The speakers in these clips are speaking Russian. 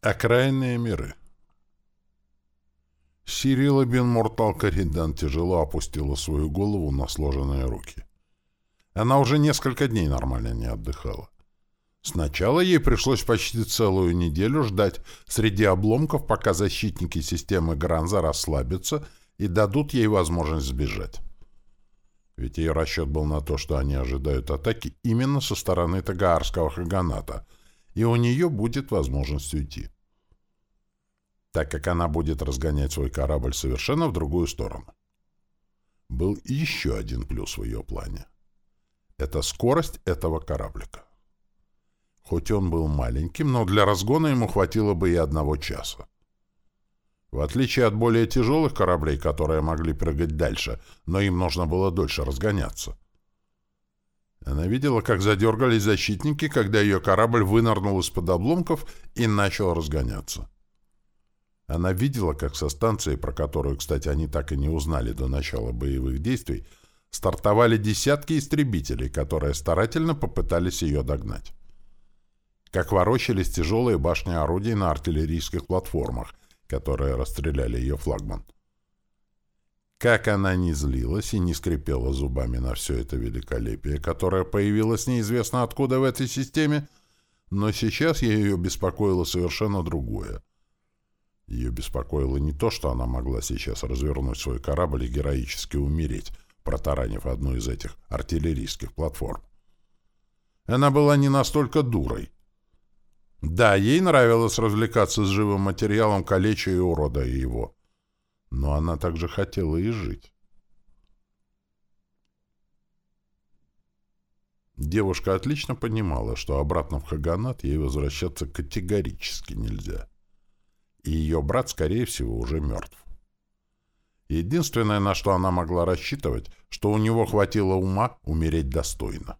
Окраинные миры. Сирила бин Муртал Каридан тяжело опустила свою голову на сложенные руки. Она уже несколько дней нормально не отдыхала. Сначала ей пришлось почти целую неделю ждать среди обломков, пока защитники системы Гранза расслабятся и дадут ей возможность сбежать. Ведь ее расчет был на то, что они ожидают атаки именно со стороны Тагаарского Хаганата — и у нее будет возможность уйти. Так как она будет разгонять свой корабль совершенно в другую сторону. Был еще один плюс в ее плане. Это скорость этого кораблика. Хоть он был маленьким, но для разгона ему хватило бы и одного часа. В отличие от более тяжелых кораблей, которые могли прыгать дальше, но им нужно было дольше разгоняться. Она видела, как задергались защитники, когда ее корабль вынырнул из-под обломков и начал разгоняться. Она видела, как со станции, про которую, кстати, они так и не узнали до начала боевых действий, стартовали десятки истребителей, которые старательно попытались ее догнать. Как ворочались тяжелые башни орудий на артиллерийских платформах, которые расстреляли ее флагман. Как она не злилась и не скрипела зубами на все это великолепие, которое появилось неизвестно откуда в этой системе, но сейчас ее беспокоило совершенно другое. Ее беспокоило не то, что она могла сейчас развернуть свой корабль и героически умереть, протаранив одну из этих артиллерийских платформ. Она была не настолько дурой. Да, ей нравилось развлекаться с живым материалом, калеча и уродая его. Но она также хотела и жить. Девушка отлично понимала, что обратно в Хаганат ей возвращаться категорически нельзя. И ее брат, скорее всего, уже мертв. Единственное, на что она могла рассчитывать, что у него хватило ума умереть достойно.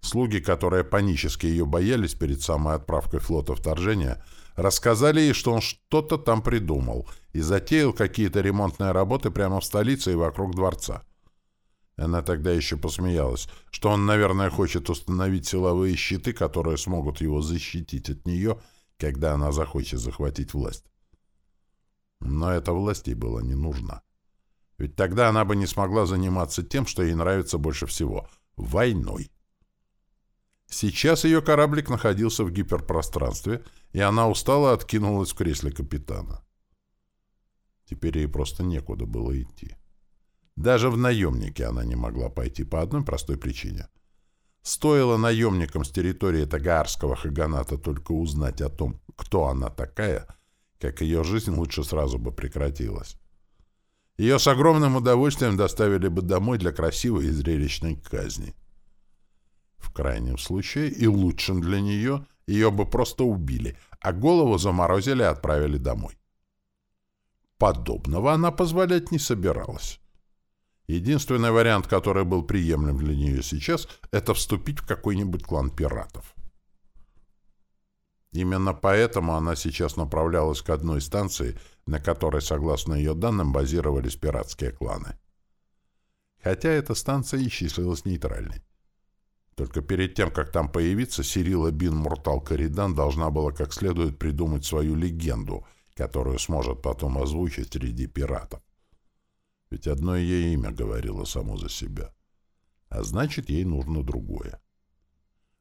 Слуги, которые панически ее боялись перед самой отправкой флота вторжения, рассказали ей, что он что-то там придумал и затеял какие-то ремонтные работы прямо в столице и вокруг дворца. Она тогда еще посмеялась, что он, наверное, хочет установить силовые щиты, которые смогут его защитить от нее, когда она захочет захватить власть. Но эта власть ей была не нужна. Ведь тогда она бы не смогла заниматься тем, что ей нравится больше всего — войной. Сейчас ее кораблик находился в гиперпространстве, и она устало откинулась в кресле капитана. Теперь ей просто некуда было идти. Даже в наемнике она не могла пойти по одной простой причине. Стоило наемникам с территории Тагаарского Хаганата только узнать о том, кто она такая, как ее жизнь лучше сразу бы прекратилась. Ее с огромным удовольствием доставили бы домой для красивой и зрелищной казни. В крайнем случае, и лучшем для нее, ее бы просто убили, а голову заморозили и отправили домой. Подобного она позволять не собиралась. Единственный вариант, который был приемлем для нее сейчас, это вступить в какой-нибудь клан пиратов. Именно поэтому она сейчас направлялась к одной станции, на которой, согласно ее данным, базировались пиратские кланы. Хотя эта станция и числилась нейтральной. Только перед тем, как там появиться, Сирила Бин Муртал Каридан должна была как следует придумать свою легенду, которую сможет потом озвучить среди пиратов. Ведь одно ее имя говорило само за себя. А значит, ей нужно другое.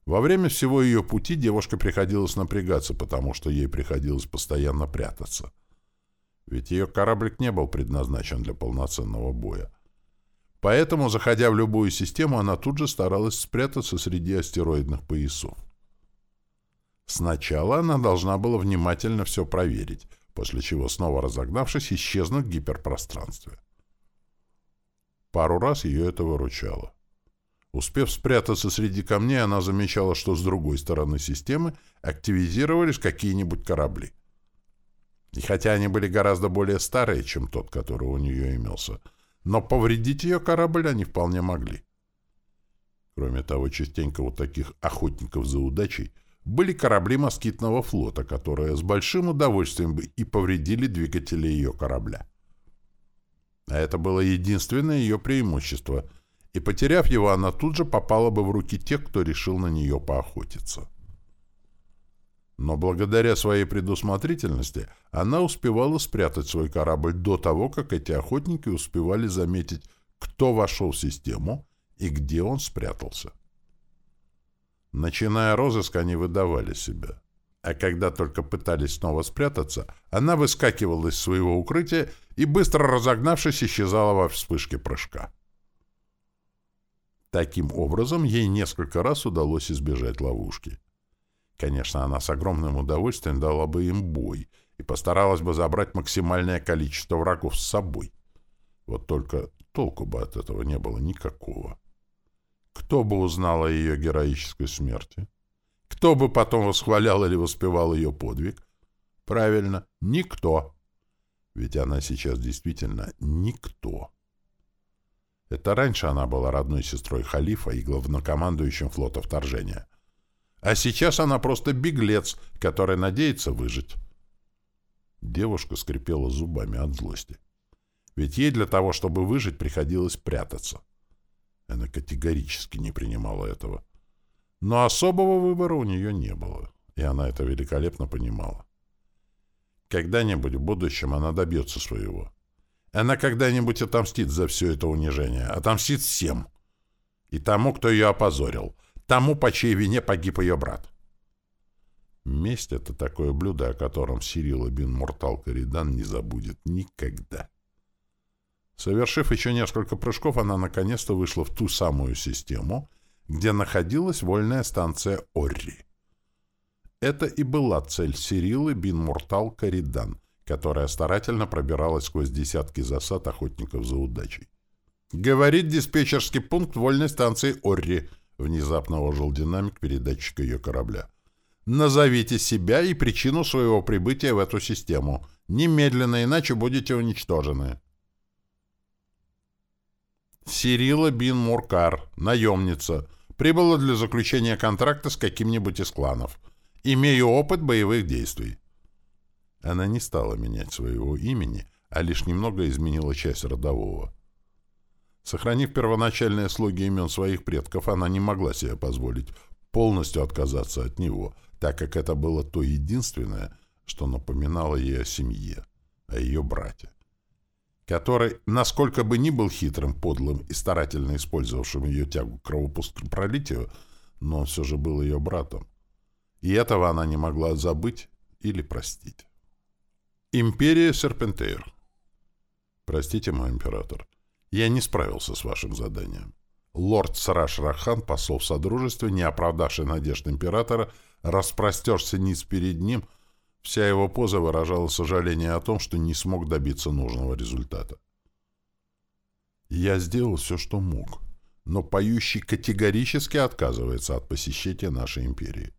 Во время всего ее пути девушке приходилось напрягаться, потому что ей приходилось постоянно прятаться. Ведь ее кораблик не был предназначен для полноценного боя. Поэтому, заходя в любую систему, она тут же старалась спрятаться среди астероидных поясов. Сначала она должна была внимательно все проверить, после чего, снова разогнавшись, исчезнуть в гиперпространстве. Пару раз ее это выручало. Успев спрятаться среди камней, она замечала, что с другой стороны системы активизировались какие-нибудь корабли. И хотя они были гораздо более старые, чем тот, который у нее имелся, — но повредить ее корабль они вполне могли. Кроме того, частенько у таких охотников за удачей были корабли москитного флота, которые с большим удовольствием бы и повредили двигатели ее корабля. А это было единственное ее преимущество, и, потеряв его, она тут же попала бы в руки тех, кто решил на нее поохотиться. Но благодаря своей предусмотрительности она успевала спрятать свой корабль до того, как эти охотники успевали заметить, кто вошел в систему и где он спрятался. Начиная розыск, они выдавали себя. А когда только пытались снова спрятаться, она выскакивала из своего укрытия и, быстро разогнавшись, исчезала во вспышке прыжка. Таким образом, ей несколько раз удалось избежать ловушки. Конечно, она с огромным удовольствием дала бы им бой и постаралась бы забрать максимальное количество врагов с собой. Вот только толку бы от этого не было никакого. Кто бы узнал о ее героической смерти? Кто бы потом восхвалял или воспевал ее подвиг? Правильно, никто. Ведь она сейчас действительно никто. Это раньше она была родной сестрой халифа и главнокомандующим флота вторжения. А сейчас она просто беглец, который надеется выжить. Девушка скрипела зубами от злости. Ведь ей для того, чтобы выжить, приходилось прятаться. Она категорически не принимала этого. Но особого выбора у нее не было, и она это великолепно понимала. Когда-нибудь в будущем она добьется своего. Она когда-нибудь отомстит за все это унижение, отомстит всем. И тому, кто ее опозорил — тому, по чьей вине погиб ее брат. Месть — это такое блюдо, о котором Сирила бин Муртал Каридан не забудет никогда. Совершив еще несколько прыжков, она наконец-то вышла в ту самую систему, где находилась вольная станция Орри. Это и была цель Сирилы бин Муртал Каридан, которая старательно пробиралась сквозь десятки засад охотников за удачей. Говорит диспетчерский пункт вольной станции Орри — Внезапно ожил динамик передатчика ее корабля. «Назовите себя и причину своего прибытия в эту систему. Немедленно, иначе будете уничтожены». Сирила Бин Муркар, наемница, прибыла для заключения контракта с каким-нибудь из кланов. Имею опыт боевых действий. Она не стала менять своего имени, а лишь немного изменила часть родового. Сохранив первоначальные слоги имен своих предков, она не могла себе позволить полностью отказаться от него, так как это было то единственное, что напоминало ей о семье, о ее брате, который, насколько бы ни был хитрым, подлым и старательно использовавшим ее тягу к кровопролитию, но он все же был ее братом. И этого она не могла забыть или простить. Империя Серпентейр. Простите, мой император. Я не справился с вашим заданием. Лорд Сараш Рахан, посол в Содружестве, не оправдавший надежд императора, распростерся низ перед ним. Вся его поза выражала сожаление о том, что не смог добиться нужного результата. Я сделал все, что мог, но поющий категорически отказывается от посещения нашей империи.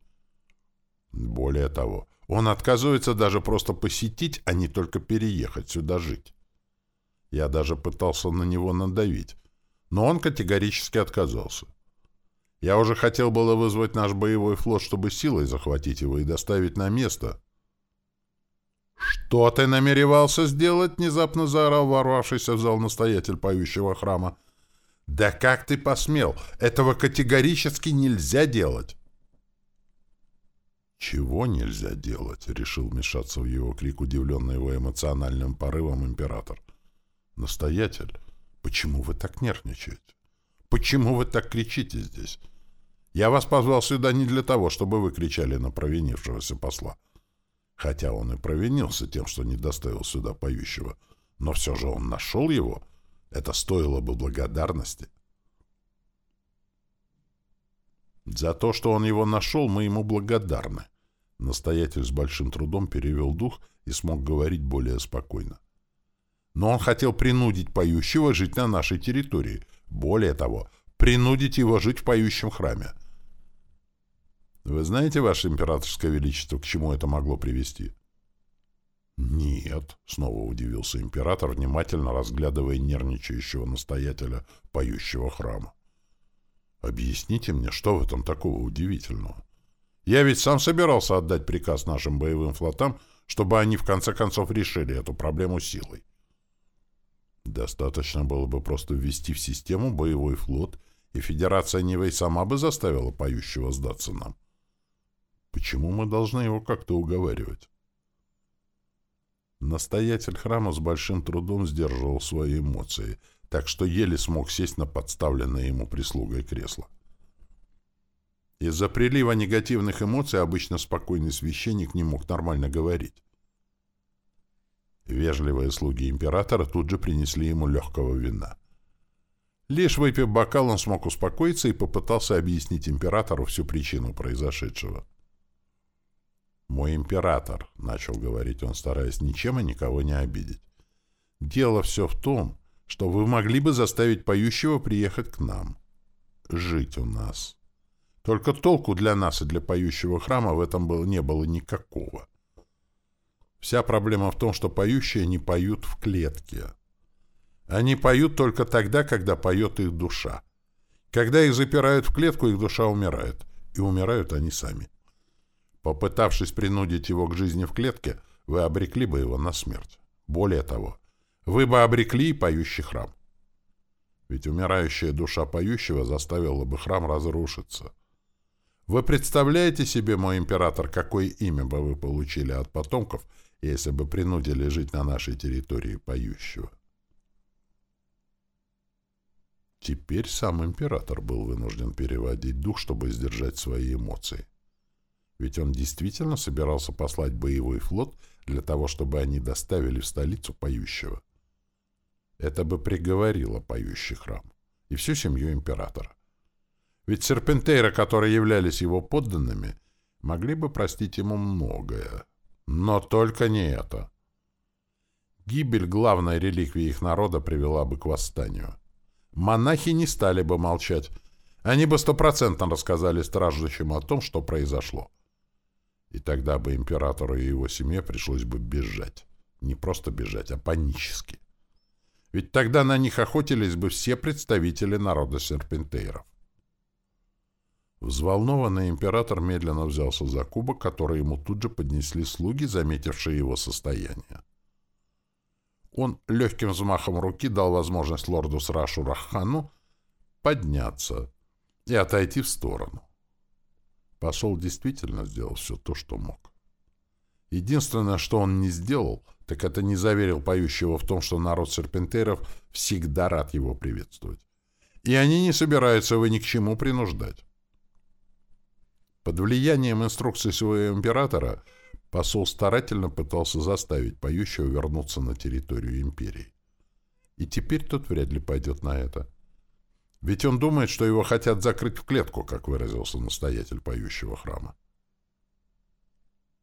Более того, он отказывается даже просто посетить, а не только переехать сюда жить. Я даже пытался на него надавить, но он категорически отказался. Я уже хотел было вызвать наш боевой флот, чтобы силой захватить его и доставить на место. «Что ты намеревался сделать?» — внезапно заорал ворвавшийся в зал настоятель поющего храма. «Да как ты посмел? Этого категорически нельзя делать!» «Чего нельзя делать?» — решил вмешаться в его крик, удивленный его эмоциональным порывом император. «Настоятель, почему вы так нервничаете? Почему вы так кричите здесь? Я вас позвал сюда не для того, чтобы вы кричали на провинившегося посла. Хотя он и провинился тем, что не доставил сюда поющего. Но все же он нашел его. Это стоило бы благодарности. За то, что он его нашел, мы ему благодарны. Настоятель с большим трудом перевел дух и смог говорить более спокойно. Но он хотел принудить поющего жить на нашей территории. Более того, принудить его жить в поющем храме. Вы знаете, Ваше Императорское Величество, к чему это могло привести? Нет, снова удивился император, внимательно разглядывая нервничающего настоятеля поющего храма. Объясните мне, что в этом такого удивительного? Я ведь сам собирался отдать приказ нашим боевым флотам, чтобы они в конце концов решили эту проблему силой. Достаточно было бы просто ввести в систему боевой флот, и Федерация Нивэй сама бы заставила поющего сдаться нам. Почему мы должны его как-то уговаривать? Настоятель храма с большим трудом сдерживал свои эмоции, так что еле смог сесть на подставленное ему прислугой кресло. Из-за прилива негативных эмоций обычно спокойный священник не мог нормально говорить. Вежливые слуги императора тут же принесли ему легкого вина. Лишь выпив бокал, он смог успокоиться и попытался объяснить императору всю причину произошедшего. «Мой император», — начал говорить он, стараясь ничем и никого не обидеть. «Дело все в том, что вы могли бы заставить поющего приехать к нам, жить у нас. Только толку для нас и для поющего храма в этом было, не было никакого. Вся проблема в том, что поющие не поют в клетке. Они поют только тогда, когда поет их душа. Когда их запирают в клетку, их душа умирает. И умирают они сами. Попытавшись принудить его к жизни в клетке, вы обрекли бы его на смерть. Более того, вы бы обрекли и поющий храм. Ведь умирающая душа поющего заставила бы храм разрушиться. Вы представляете себе, мой император, какое имя бы вы получили от потомков, если бы принудили жить на нашей территории поющего? Теперь сам император был вынужден переводить дух, чтобы сдержать свои эмоции. Ведь он действительно собирался послать боевой флот для того, чтобы они доставили в столицу поющего. Это бы приговорило поющий храм и всю семью императора. Ведь серпентейры, которые являлись его подданными, могли бы простить ему многое. Но только не это. Гибель главной реликвии их народа привела бы к восстанию. Монахи не стали бы молчать. Они бы стопроцентно рассказали страждущим о том, что произошло. И тогда бы императору и его семье пришлось бы бежать. Не просто бежать, а панически. Ведь тогда на них охотились бы все представители народа серпентейров. Взволнованный император медленно взялся за кубок, который ему тут же поднесли слуги, заметившие его состояние. Он легким взмахом руки дал возможность лорду Срашу Рахану подняться и отойти в сторону. Посол действительно сделал все то, что мог. Единственное, что он не сделал, так это не заверил поющего в том, что народ серпентеров всегда рад его приветствовать. И они не собираются его ни к чему принуждать. Под влиянием инструкций своего императора посол старательно пытался заставить поющего вернуться на территорию империи. И теперь тот вряд ли пойдет на это. Ведь он думает, что его хотят закрыть в клетку, как выразился настоятель поющего храма.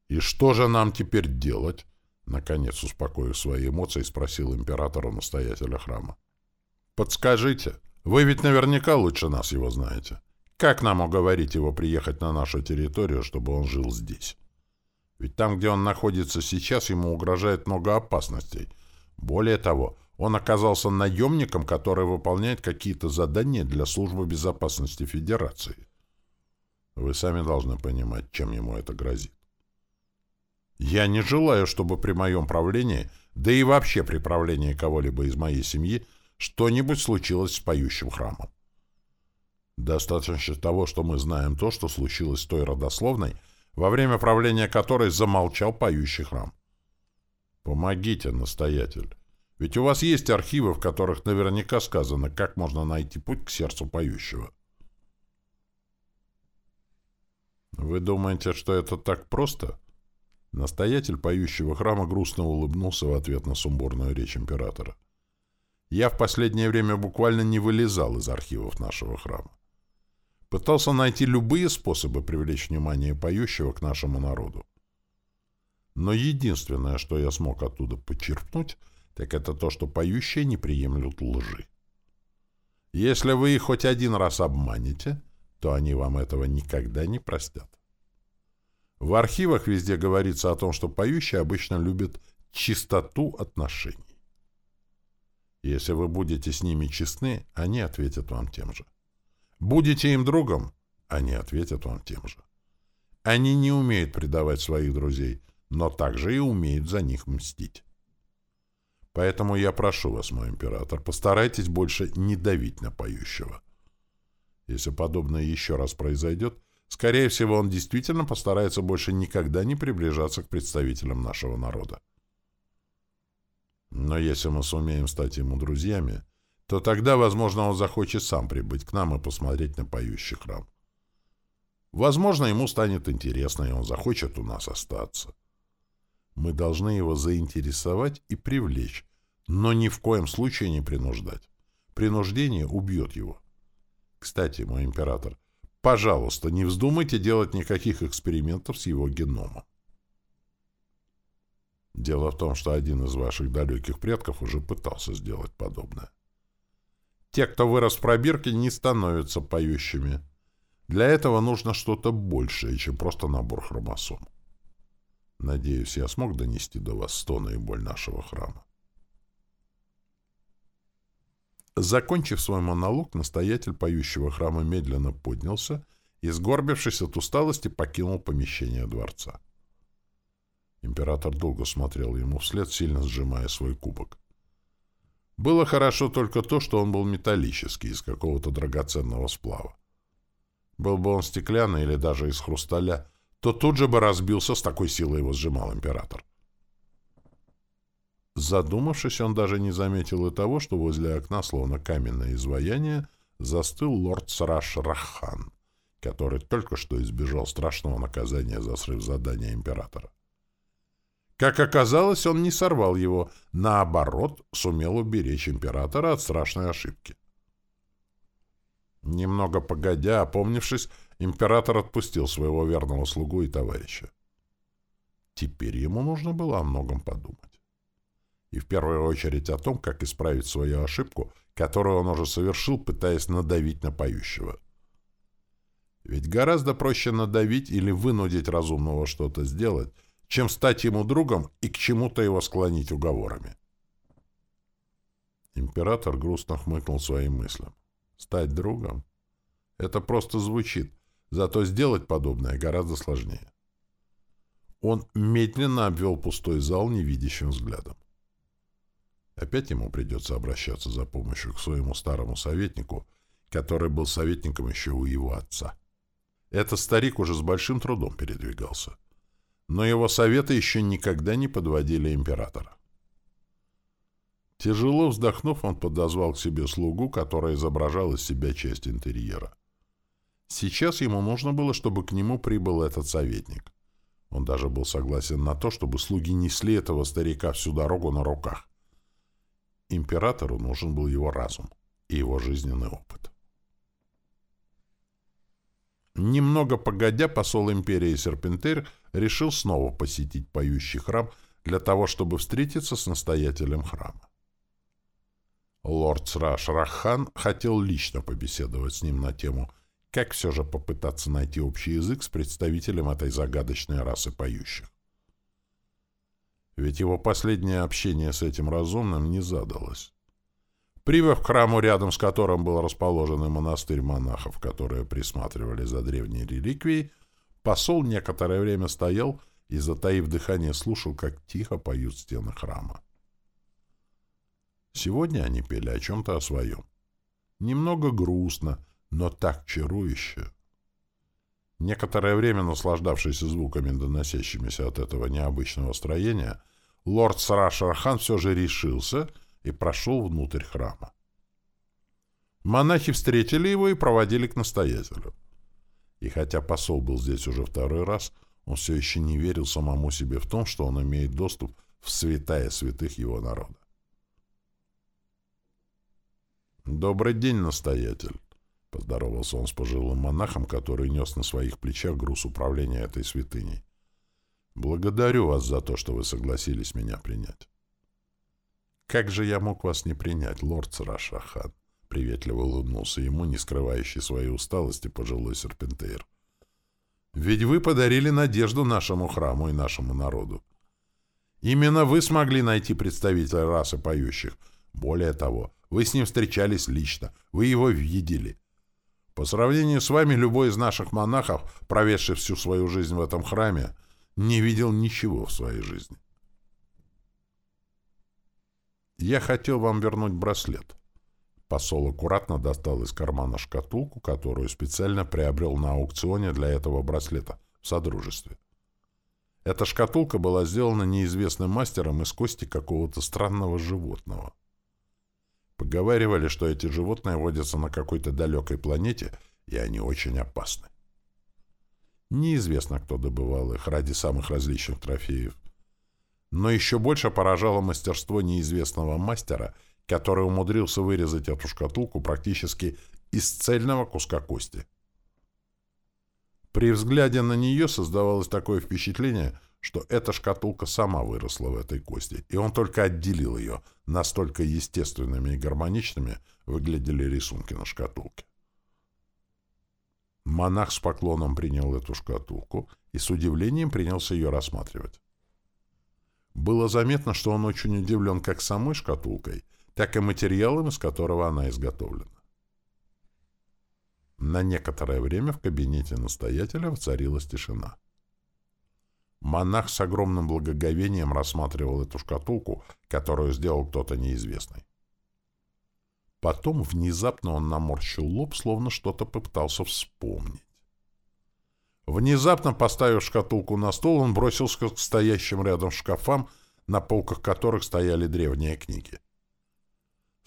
«И что же нам теперь делать?» Наконец, успокоив свои эмоции, спросил императора настоятеля храма. «Подскажите, вы ведь наверняка лучше нас его знаете. Как нам уговорить его приехать на нашу территорию, чтобы он жил здесь? Ведь там, где он находится сейчас, ему угрожает много опасностей. Более того, он оказался наемником, который выполняет какие-то задания для службы безопасности Федерации. Вы сами должны понимать, чем ему это грозит. Я не желаю, чтобы при моем правлении, да и вообще при правлении кого-либо из моей семьи, что-нибудь случилось с поющим храмом. Достаточно того, что мы знаем то, что случилось с той родословной, во время правления которой замолчал поющий храм. Помогите, настоятель. Ведь у вас есть архивы, в которых наверняка сказано, как можно найти путь к сердцу поющего. Вы думаете, что это так просто? Настоятель поющего храма грустно улыбнулся в ответ на сумбурную речь императора. Я в последнее время буквально не вылезал из архивов нашего храма. Пытался найти любые способы привлечь внимание поющего к нашему народу. Но единственное, что я смог оттуда почерпнуть — так это то, что поющие не приемлют лжи. Если вы их хоть один раз обманете, то они вам этого никогда не простят. В архивах везде говорится о том, что поющие обычно любят чистоту отношений. Если вы будете с ними честны, они ответят вам тем же. Будете им другом, они ответят вам тем же. Они не умеют предавать своих друзей, но также и умеют за них мстить. Поэтому я прошу вас, мой император, постарайтесь больше не давить на поющего. Если подобное еще раз произойдет, скорее всего, он действительно постарается больше никогда не приближаться к представителям нашего народа. Но если мы сумеем стать ему друзьями, то тогда, возможно, он захочет сам прибыть к нам и посмотреть на поющий храм. Возможно, ему станет интересно, и он захочет у нас остаться. Мы должны его заинтересовать и привлечь, но ни в коем случае не принуждать. Принуждение убьет его. Кстати, мой император, пожалуйста, не вздумайте делать никаких экспериментов с его геномом. Дело в том, что один из ваших далеких предков уже пытался сделать подобное. Те, кто вырос в пробирке, не становятся поющими. Для этого нужно что-то большее, чем просто набор хромосом. Надеюсь, я смог донести до вас стоны и боль нашего храма. Закончив свой монолог, настоятель поющего храма медленно поднялся и, сгорбившись от усталости, покинул помещение дворца. Император долго смотрел ему вслед, сильно сжимая свой кубок. Было хорошо только то, что он был металлический, из какого-то драгоценного сплава. Был бы он стеклянный или даже из хрусталя, то тут же бы разбился, с такой силой его сжимал император. Задумавшись, он даже не заметил и того, что возле окна, словно каменное изваяние, застыл лорд Сраш Рахан, который только что избежал страшного наказания за срыв задания императора. Как оказалось, он не сорвал его, наоборот, сумел уберечь императора от страшной ошибки. Немного погодя, опомнившись, император отпустил своего верного слугу и товарища. Теперь ему нужно было о многом подумать. И в первую очередь о том, как исправить свою ошибку, которую он уже совершил, пытаясь надавить на поющего. Ведь гораздо проще надавить или вынудить разумного что-то сделать, чем стать ему другом и к чему-то его склонить уговорами. Император грустно хмыкнул своим мыслям. Стать другом? Это просто звучит, зато сделать подобное гораздо сложнее. Он медленно обвел пустой зал невидящим взглядом. Опять ему придется обращаться за помощью к своему старому советнику, который был советником еще у его отца. Этот старик уже с большим трудом передвигался но его советы еще никогда не подводили императора. Тяжело вздохнув, он подозвал к себе слугу, который изображал из себя часть интерьера. Сейчас ему нужно было, чтобы к нему прибыл этот советник. Он даже был согласен на то, чтобы слуги несли этого старика всю дорогу на руках. Императору нужен был его разум и его жизненный опыт. Немного погодя, посол империи Серпентер решил снова посетить поющий храм для того, чтобы встретиться с настоятелем храма. Лорд Сраш Рахан хотел лично побеседовать с ним на тему, как все же попытаться найти общий язык с представителем этой загадочной расы поющих. Ведь его последнее общение с этим разумным не задалось. Прибыв к храму, рядом с которым был расположен монастырь монахов, которые присматривали за древней реликвией, посол некоторое время стоял и, затаив дыхание, слушал, как тихо поют стены храма. Сегодня они пели о чем-то о своем. Немного грустно, но так чарующе. Некоторое время, наслаждавшийся звуками, доносящимися от этого необычного строения, лорд Сарашархан все же решился — и прошел внутрь храма. Монахи встретили его и проводили к настоятелю. И хотя посол был здесь уже второй раз, он все еще не верил самому себе в том, что он имеет доступ в святая святых его народа. «Добрый день, настоятель!» — поздоровался он с пожилым монахом, который нес на своих плечах груз управления этой святыней. «Благодарю вас за то, что вы согласились меня принять». «Как же я мог вас не принять, лорд Сарашахан?» — приветливо улыбнулся ему, не скрывающий своей усталости пожилой серпентейр. «Ведь вы подарили надежду нашему храму и нашему народу. Именно вы смогли найти представителя расы поющих. Более того, вы с ним встречались лично, вы его видели. По сравнению с вами, любой из наших монахов, проведший всю свою жизнь в этом храме, не видел ничего в своей жизни. Я хотел вам вернуть браслет. Посол аккуратно достал из кармана шкатулку, которую специально приобрел на аукционе для этого браслета в Содружестве. Эта шкатулка была сделана неизвестным мастером из кости какого-то странного животного. Поговаривали, что эти животные водятся на какой-то далекой планете, и они очень опасны. Неизвестно, кто добывал их ради самых различных трофеев. Но еще больше поражало мастерство неизвестного мастера, который умудрился вырезать эту шкатулку практически из цельного куска кости. При взгляде на нее создавалось такое впечатление, что эта шкатулка сама выросла в этой кости, и он только отделил ее, настолько естественными и гармоничными выглядели рисунки на шкатулке. Монах с поклоном принял эту шкатулку и с удивлением принялся ее рассматривать. Было заметно, что он очень удивлен как самой шкатулкой, так и материалом, из которого она изготовлена. На некоторое время в кабинете настоятеля воцарилась тишина. Монах с огромным благоговением рассматривал эту шкатулку, которую сделал кто-то неизвестный. Потом внезапно он наморщил лоб, словно что-то попытался вспомнить. Внезапно, поставив шкатулку на стол, он бросился к стоящим рядом шкафам, на полках которых стояли древние книги.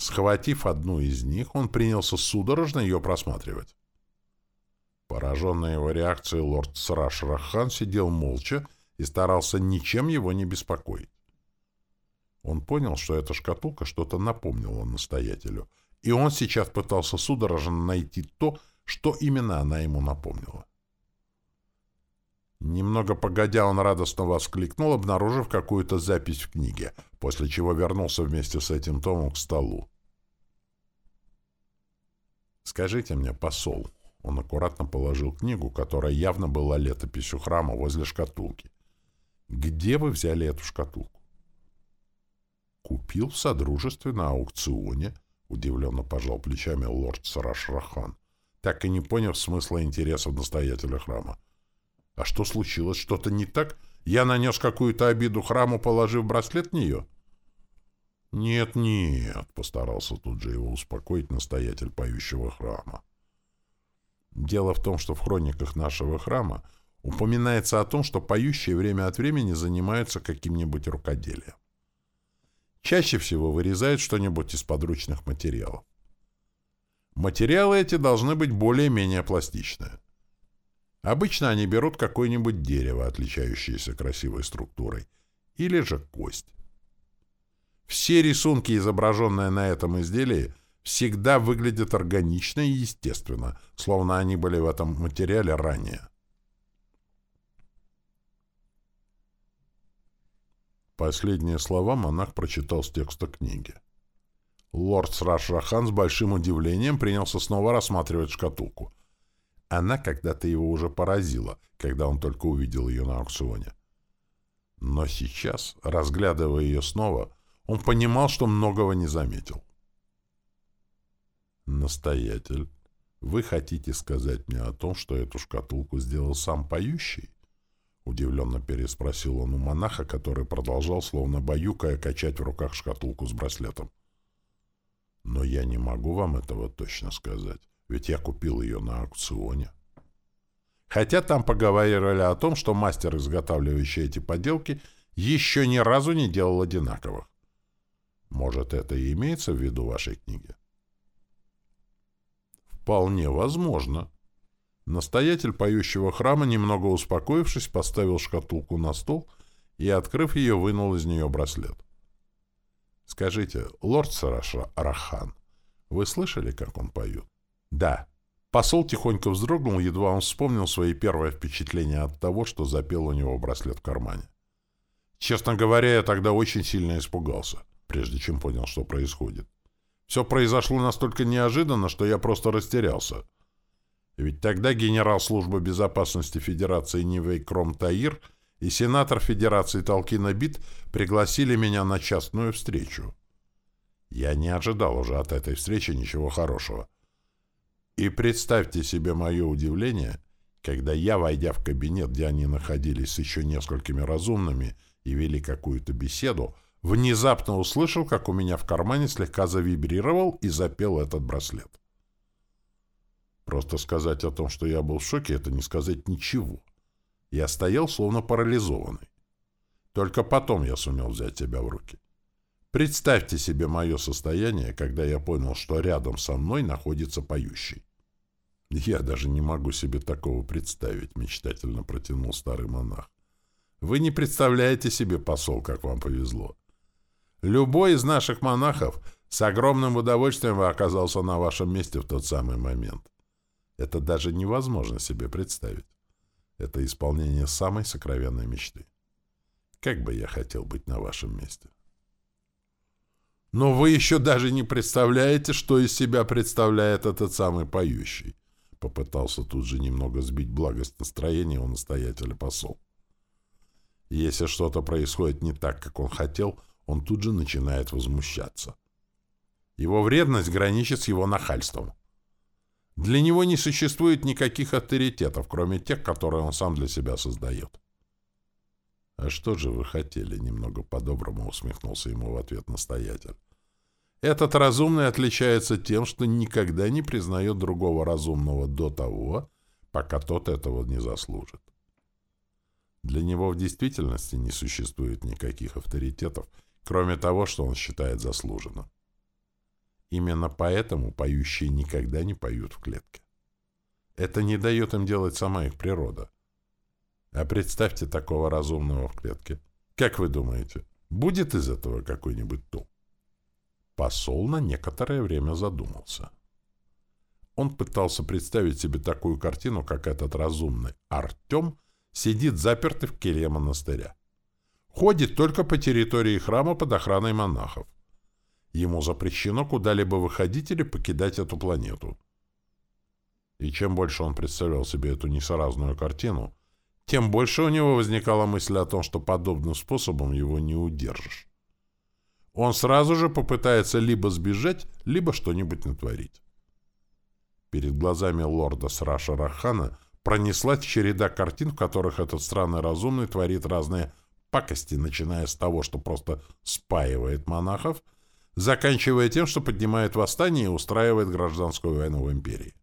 Схватив одну из них, он принялся судорожно ее просматривать. Пораженный его реакцией, лорд Сраш Рахан сидел молча и старался ничем его не беспокоить. Он понял, что эта шкатулка что-то напомнила настоятелю, и он сейчас пытался судорожно найти то, что именно она ему напомнила. Немного погодя, он радостно воскликнул, обнаружив какую-то запись в книге, после чего вернулся вместе с этим томом к столу. «Скажите мне, посол», — он аккуратно положил книгу, которая явно была летописью храма возле шкатулки. «Где вы взяли эту шкатулку?» «Купил в Содружестве на аукционе», Удивленно пожал плечами лорд Сарашрахан, так и не поняв смысла интересов настоятеля храма. «А что случилось? Что-то не так? Я нанес какую-то обиду храму, положив браслет в нее?» «Нет, нет», — постарался тут же его успокоить настоятель поющего храма. «Дело в том, что в хрониках нашего храма упоминается о том, что поющие время от времени занимаются каким-нибудь рукоделием. Чаще всего вырезают что-нибудь из подручных материалов. Материалы эти должны быть более-менее пластичные. Обычно они берут какое-нибудь дерево, отличающееся красивой структурой, или же кость. Все рисунки, изображенные на этом изделии, всегда выглядят органично и естественно, словно они были в этом материале ранее. Последние слова монах прочитал с текста книги. Лорд Сраш-Рахан с большим удивлением принялся снова рассматривать шкатулку. Она когда-то его уже поразила, когда он только увидел ее на аукционе. Но сейчас, разглядывая ее снова, он понимал, что многого не заметил. «Настоятель, вы хотите сказать мне о том, что эту шкатулку сделал сам поющий?» Удивленно переспросил он у монаха, который продолжал, словно баюкая, качать в руках шкатулку с браслетом. «Но я не могу вам этого точно сказать, ведь я купил ее на аукционе». Хотя там поговаривали о том, что мастер, изготавливающий эти поделки, еще ни разу не делал одинаковых. Может, это и имеется в виду вашей книге? Вполне возможно. Настоятель поющего храма, немного успокоившись, поставил шкатулку на стол и, открыв ее, вынул из нее браслет. «Скажите, лорд Сараша Рахан, вы слышали, как он поет?» «Да». Посол тихонько вздрогнул, едва он вспомнил свои первые впечатления от того, что запел у него браслет в кармане. Честно говоря, я тогда очень сильно испугался, прежде чем понял, что происходит. Все произошло настолько неожиданно, что я просто растерялся — ведь тогда генерал службы безопасности Федерации Нивей Кром Таир и сенатор Федерации Толкина Бит пригласили меня на частную встречу. Я не ожидал уже от этой встречи ничего хорошего. И представьте себе мое удивление, когда я, войдя в кабинет, где они находились с еще несколькими разумными и вели какую-то беседу, внезапно услышал, как у меня в кармане слегка завибрировал и запел этот браслет. Просто сказать о том, что я был в шоке, это не сказать ничего. Я стоял, словно парализованный. Только потом я сумел взять себя в руки. Представьте себе мое состояние, когда я понял, что рядом со мной находится поющий. «Я даже не могу себе такого представить», — мечтательно протянул старый монах. «Вы не представляете себе, посол, как вам повезло. Любой из наших монахов с огромным удовольствием бы оказался на вашем месте в тот самый момент. Это даже невозможно себе представить. Это исполнение самой сокровенной мечты. Как бы я хотел быть на вашем месте. Но вы еще даже не представляете, что из себя представляет этот самый поющий. Попытался тут же немного сбить благость настроения у настоятеля посол. Если что-то происходит не так, как он хотел, он тут же начинает возмущаться. Его вредность граничит с его нахальством. Для него не существует никаких авторитетов, кроме тех, которые он сам для себя создает. «А что же вы хотели?» — немного по-доброму усмехнулся ему в ответ настоятель. «Этот разумный отличается тем, что никогда не признает другого разумного до того, пока тот этого не заслужит. Для него в действительности не существует никаких авторитетов, кроме того, что он считает заслуженным. Именно поэтому поющие никогда не поют в клетке. Это не дает им делать сама их природа. А представьте такого разумного в клетке. Как вы думаете, будет из этого какой-нибудь толк? Посол на некоторое время задумался. Он пытался представить себе такую картину, как этот разумный Артем сидит запертый в келье монастыря. Ходит только по территории храма под охраной монахов. Ему запрещено куда-либо выходить или покидать эту планету. И чем больше он представлял себе эту несоразную картину, тем больше у него возникала мысль о том, что подобным способом его не удержишь. Он сразу же попытается либо сбежать, либо что-нибудь натворить. Перед глазами лорда Сраша Рахана пронеслась череда картин, в которых этот странный разумный творит разные пакости, начиная с того, что просто спаивает монахов, заканчивая тем, что поднимает восстание и устраивает гражданскую войну в империи.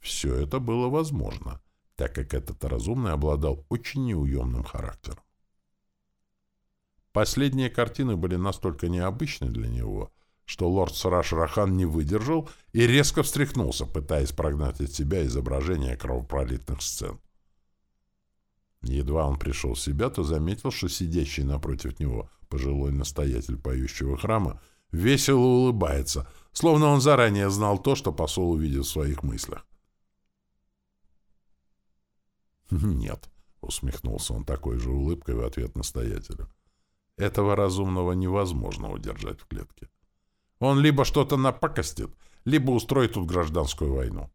Все это было возможно — так как этот разумный обладал очень неуемным характером. Последние картины были настолько необычны для него, что лорд Сараш Рахан не выдержал и резко встряхнулся, пытаясь прогнать от себя изображение кровопролитных сцен. Едва он пришел в себя, то заметил, что сидящий напротив него пожилой настоятель поющего храма весело улыбается, словно он заранее знал то, что посол увидел в своих мыслях. «Нет», — усмехнулся он такой же улыбкой в ответ настоятелю. «Этого разумного невозможно удержать в клетке. Он либо что-то напакостит, либо устроит тут гражданскую войну.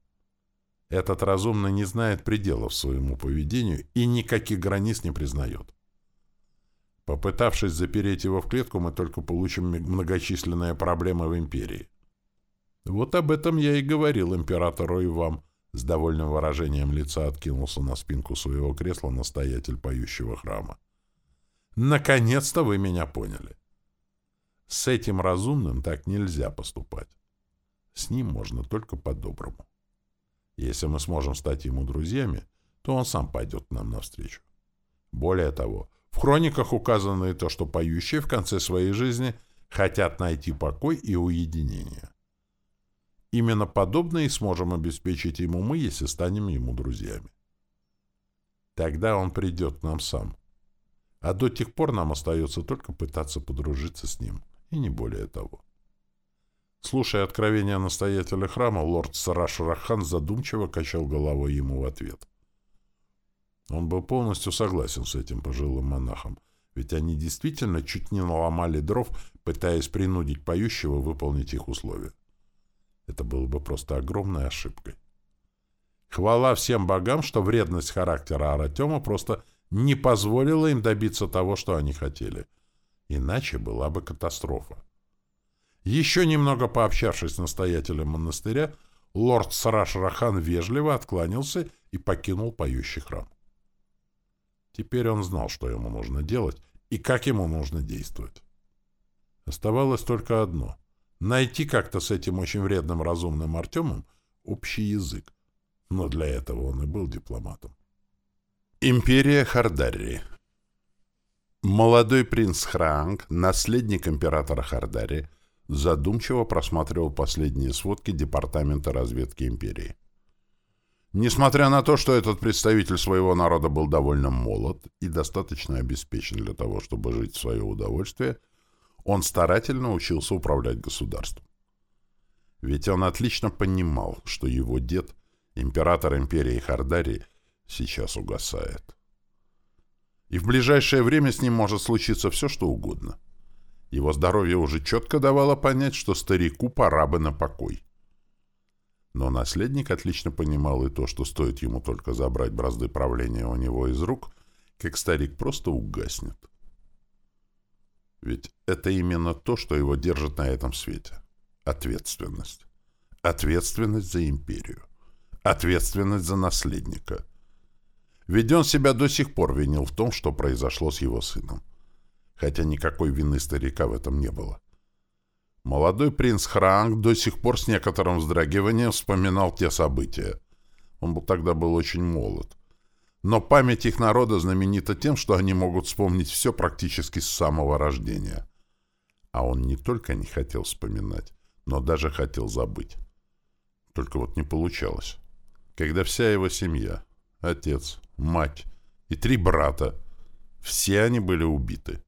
Этот разумный не знает пределов своему поведению и никаких границ не признает. Попытавшись запереть его в клетку, мы только получим многочисленные проблемы в империи. Вот об этом я и говорил императору и вам, с довольным выражением лица откинулся на спинку своего кресла настоятель поющего храма. «Наконец-то вы меня поняли. С этим разумным так нельзя поступать. С ним можно только по-доброму. Если мы сможем стать ему друзьями, то он сам пойдет нам навстречу. Более того, в хрониках указано и то, что поющие в конце своей жизни хотят найти покой и уединение. Именно подобное и сможем обеспечить ему мы, если станем ему друзьями. Тогда он придет к нам сам. А до тех пор нам остается только пытаться подружиться с ним, и не более того. Слушая откровения настоятеля храма, лорд Сараш Рахан задумчиво качал головой ему в ответ. Он был полностью согласен с этим пожилым монахом, ведь они действительно чуть не наломали дров, пытаясь принудить поющего выполнить их условия. Это было бы просто огромной ошибкой. Хвала всем богам, что вредность характера Аратема просто не позволила им добиться того, что они хотели. Иначе была бы катастрофа. Еще немного пообщавшись с настоятелем монастыря, лорд Сараш Рахан вежливо откланялся и покинул поющий храм. Теперь он знал, что ему нужно делать, и как ему нужно действовать. Оставалось только одно — найти как-то с этим очень вредным разумным Артемом общий язык. Но для этого он и был дипломатом. Империя Хардари Молодой принц Храанг, наследник императора Хардари, задумчиво просматривал последние сводки Департамента разведки империи. Несмотря на то, что этот представитель своего народа был довольно молод и достаточно обеспечен для того, чтобы жить в свое удовольствие, он старательно учился управлять государством. Ведь он отлично понимал, что его дед, император империи Хардари, сейчас угасает. И в ближайшее время с ним может случиться все, что угодно. Его здоровье уже четко давало понять, что старику пора бы на покой. Но наследник отлично понимал и то, что стоит ему только забрать бразды правления у него из рук, как старик просто угаснет. Ведь это именно то, что его держит на этом свете. Ответственность. Ответственность за империю. Ответственность за наследника. Ведь он себя до сих пор винил в том, что произошло с его сыном. Хотя никакой вины старика в этом не было. Молодой принц Храанг до сих пор с некоторым вздрагиванием вспоминал те события. Он был, тогда был очень молод. Но память их народа знаменита тем, что они могут вспомнить все практически с самого рождения. А он не только не хотел вспоминать, но даже хотел забыть. Только вот не получалось. Когда вся его семья, отец, мать и три брата, все они были убиты.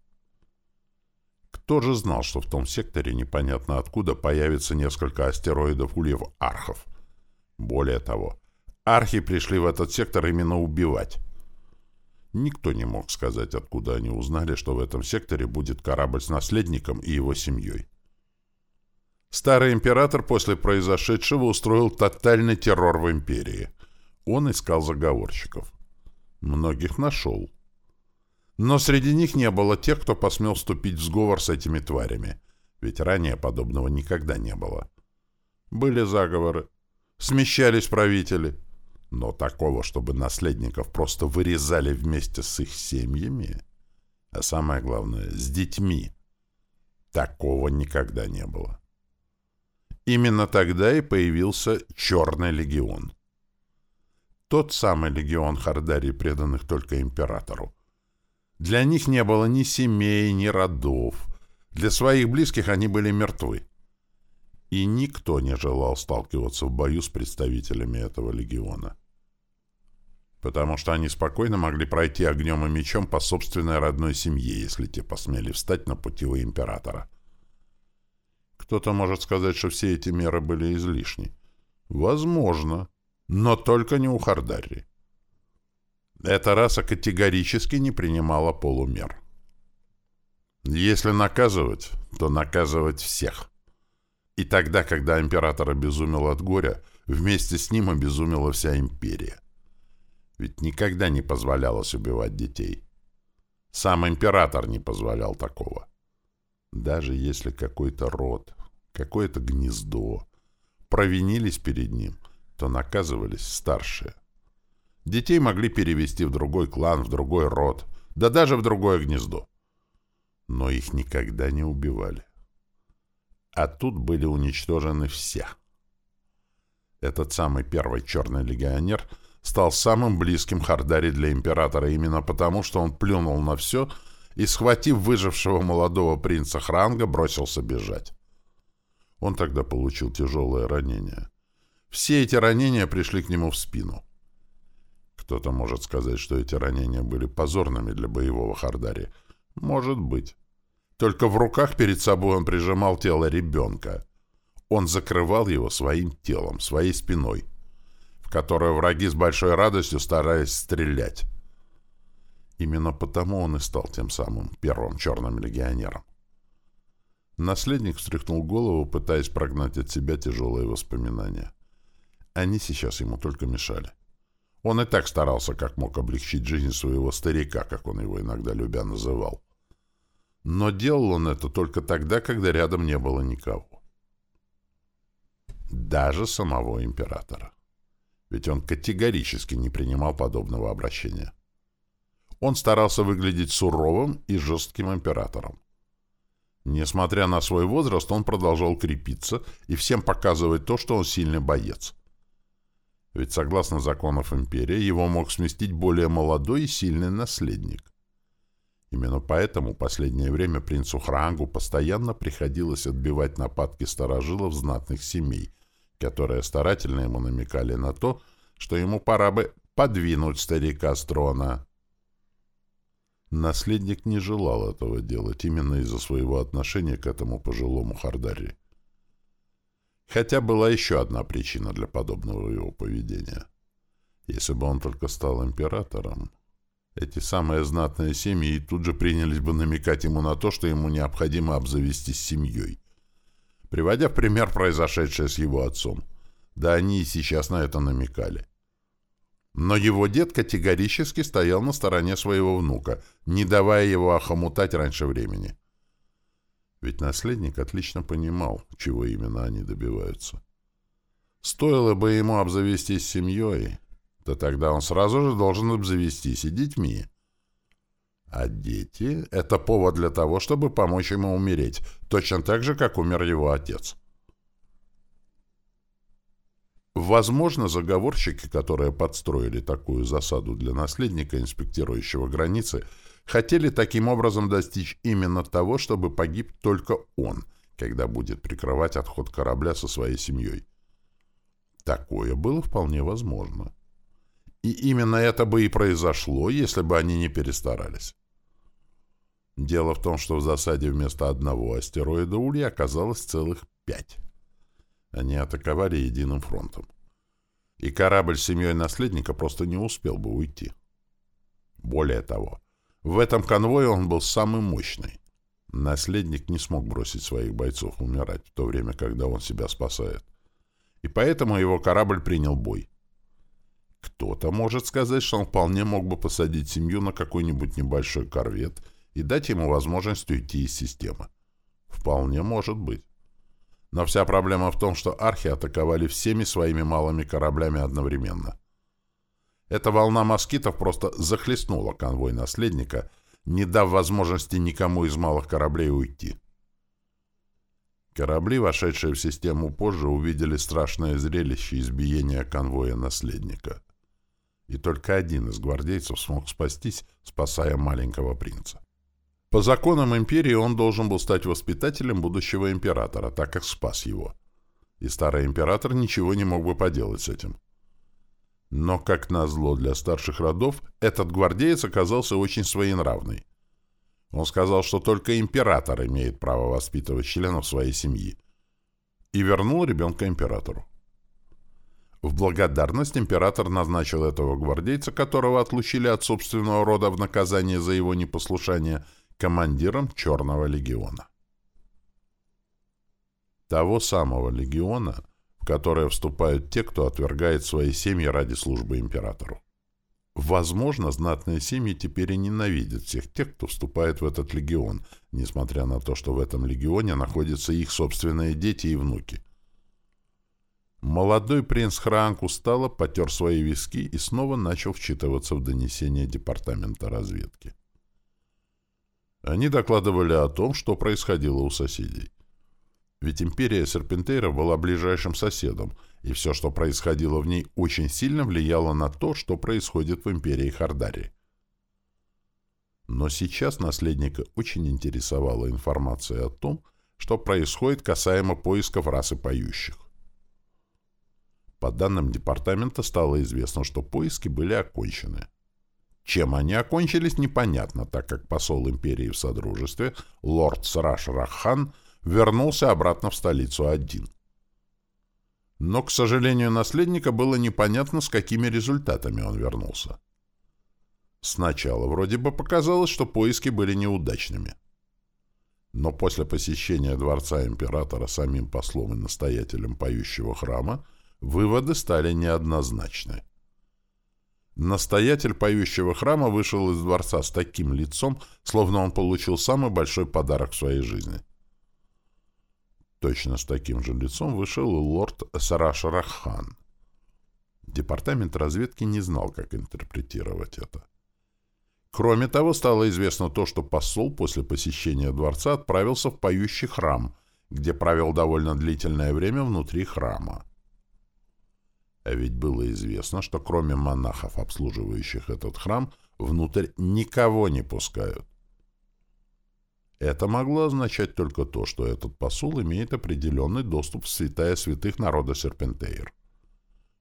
Кто же знал, что в том секторе непонятно откуда появится несколько астероидов ульев-архов? Более того, архи пришли в этот сектор именно убивать. Никто не мог сказать, откуда они узнали, что в этом секторе будет корабль с наследником и его семьей. Старый император после произошедшего устроил тотальный террор в империи. Он искал заговорщиков. Многих нашел. Но среди них не было тех, кто посмел вступить в сговор с этими тварями, ведь ранее подобного никогда не было. Были заговоры, смещались правители, но такого, чтобы наследников просто вырезали вместе с их семьями, а самое главное, с детьми, такого никогда не было. Именно тогда и появился Черный легион. Тот самый легион Хардари, преданных только императору. Для них не было ни семей, ни родов. Для своих близких они были мертвы. И никто не желал сталкиваться в бою с представителями этого легиона. Потому что они спокойно могли пройти огнем и мечом по собственной родной семье, если те посмели встать на пути у императора. Кто-то может сказать, что все эти меры были излишни. Возможно, но только не у Хардари. Эта раса категорически не принимала полумер. Если наказывать, то наказывать всех. И тогда, когда император обезумел от горя, вместе с ним обезумела вся империя. Ведь никогда не позволялось убивать детей. Сам император не позволял такого. Даже если какой-то род, какое-то гнездо провинились перед ним, то наказывались старшие. Детей могли перевести в другой клан, в другой род, да даже в другое гнездо. Но их никогда не убивали. А тут были уничтожены все. Этот самый первый черный легионер стал самым близким Хардари для императора именно потому, что он плюнул на все и, схватив выжившего молодого принца Хранга, бросился бежать. Он тогда получил тяжелое ранение. Все эти ранения пришли к нему в спину. Кто-то может сказать, что эти ранения были позорными для боевого Хардари. Может быть. Только в руках перед собой он прижимал тело ребенка. Он закрывал его своим телом, своей спиной, в которую враги с большой радостью старались стрелять. Именно потому он и стал тем самым первым черным легионером. Наследник встряхнул голову, пытаясь прогнать от себя тяжелые воспоминания. Они сейчас ему только мешали. Он и так старался как мог облегчить жизнь своего старика, как он его иногда любя называл. Но делал он это только тогда, когда рядом не было никого. Даже самого императора. Ведь он категорически не принимал подобного обращения. он старался выглядеть суровым и жестким императором. Несмотря на свой возраст, он продолжал крепиться и всем показывать то, что он сильный боец. Ведь согласно законов империи, его мог сместить более молодой и сильный наследник. Именно поэтому последнее время принцу Хрангу постоянно приходилось отбивать нападки старожилов знатных семей, которые старательно ему намекали на то, что ему пора бы подвинуть старика с трона. Наследник не желал этого делать именно из-за своего отношения к этому пожилому Хардари. Хотя была еще одна причина для подобного его поведения. Если бы он только стал императором, эти самые знатные семьи тут же принялись бы намекать ему на то, что ему необходимо обзавестись семьей. Приводя в пример произошедшее с его отцом. Да они и сейчас на это намекали. Но его дед категорически стоял на стороне своего внука, не давая его охомутать раньше времени. Ведь наследник отлично понимал, чего именно они добиваются. Стоило бы ему обзавестись семьей, то тогда он сразу же должен обзавестись и детьми. А дети — это повод для того, чтобы помочь ему умереть, точно так же, как умер его отец. Возможно, заговорщики, которые подстроили такую засаду для наследника, инспектирующего границы, хотели таким образом достичь именно того, чтобы погиб только он, когда будет прикрывать отход корабля со своей семьей. Такое было вполне возможно. И именно это бы и произошло, если бы они не перестарались. Дело в том, что в засаде вместо одного астероида Улья оказалось целых пять. Они атаковали единым фронтом. И корабль с семьей наследника просто не успел бы уйти. Более того, в этом конвое он был самый мощный. Наследник не смог бросить своих бойцов умирать в то время, когда он себя спасает. И поэтому его корабль принял бой. Кто-то может сказать, что он вполне мог бы посадить семью на какой-нибудь небольшой корвет и дать ему возможность уйти из системы. Вполне может быть. Но вся проблема в том, что архи атаковали всеми своими малыми кораблями одновременно. Эта волна москитов просто захлестнула конвой наследника, не дав возможности никому из малых кораблей уйти. Корабли, вошедшие в систему позже, увидели страшное зрелище избиения конвоя наследника. И только один из гвардейцев смог спастись, спасая маленького принца. По законам империи он должен был стать воспитателем будущего императора, так как спас его. И старый император ничего не мог бы поделать с этим. Но, как назло для старших родов, этот гвардеец оказался очень своенравный. Он сказал, что только император имеет право воспитывать членов своей семьи. И вернул ребенка императору. В благодарность император назначил этого гвардейца, которого отлучили от собственного рода в наказание за его непослушание, командиром Черного легиона. Того самого легиона, в которое вступают те, кто отвергает свои семьи ради службы императору. Возможно, знатные семьи теперь и ненавидят всех тех, кто вступает в этот легион, несмотря на то, что в этом легионе находятся их собственные дети и внуки. Молодой принц Хранк устало потер свои виски и снова начал вчитываться в донесение департамента разведки. Они докладывали о том, что происходило у соседей. Ведь империя Серпентейра была ближайшим соседом, и все, что происходило в ней, очень сильно влияло на то, что происходит в империи Хардари. Но сейчас наследника очень интересовала информация о том, что происходит касаемо поисков расы поющих. По данным департамента стало известно, что поиски были окончены. Чем они окончились, непонятно, так как посол империи в Содружестве, лорд Сраш Рахан, вернулся обратно в столицу один. Но, к сожалению, наследника было непонятно, с какими результатами он вернулся. Сначала вроде бы показалось, что поиски были неудачными. Но после посещения дворца императора самим послом и настоятелем поющего храма выводы стали неоднозначны. Настоятель поющего храма вышел из дворца с таким лицом, словно он получил самый большой подарок в своей жизни. Точно с таким же лицом вышел и лорд Кроме того, стало известно то, что посол после посещения дворца отправился в поющий храм, где провел довольно длительное время внутри храма. А ведь было известно, что кроме монахов, обслуживающих этот храм, внутрь никого не пускают. Это могло означать только то, что этот посол имеет определенный доступ в святая святых народа Серпентейр.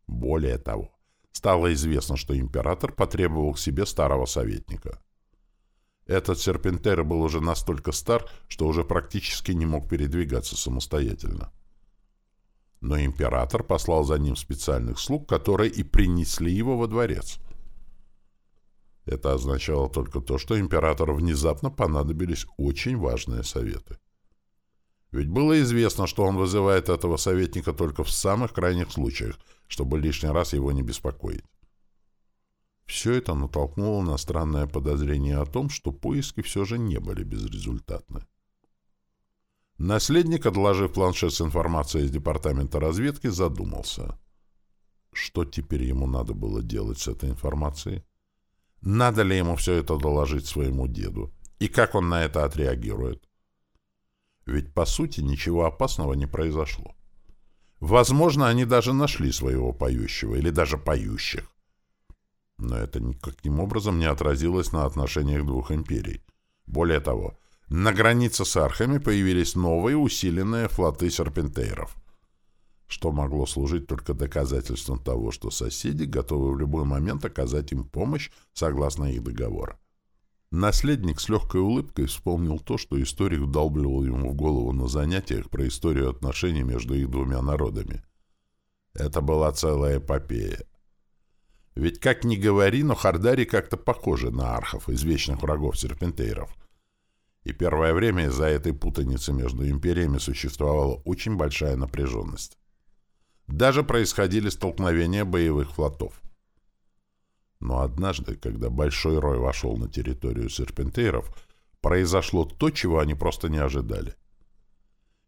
Более того, стало известно, что император потребовал к себе старого советника. Этот Серпентейр был уже настолько стар, что уже практически не мог передвигаться самостоятельно. Но император послал за ним специальных слуг, которые и принесли его во дворец. Это означало только то, что императору внезапно понадобились очень важные советы. Ведь было известно, что он вызывает этого советника только в самых крайних случаях, чтобы лишний раз его не беспокоить. Все это натолкнуло на странное подозрение о том, что поиски все же не были безрезультатны. Наследник, отложив планшет с информацией из департамента разведки, задумался. Что теперь ему надо было делать с этой информацией? Надо ли ему все это доложить своему деду? И как он на это отреагирует? Ведь, по сути, ничего опасного не произошло. Возможно, они даже нашли своего поющего, или даже поющих. Но это никаким образом не отразилось на отношениях двух империй. Более того, на границе с архами появились новые усиленные флоты серпентейров что могло служить только доказательством того, что соседи готовы в любой момент оказать им помощь согласно их договора. Наследник с легкой улыбкой вспомнил то, что историк вдалбливал ему в голову на занятиях про историю отношений между их двумя народами. Это была целая эпопея. Ведь как ни говори, но Хардари как-то похожи на архов, извечных врагов серпентейров. И первое время из-за этой путаницы между империями существовала очень большая напряженность. Даже происходили столкновения боевых флотов. Но однажды, когда Большой Рой вошел на территорию серпентейров, произошло то, чего они просто не ожидали.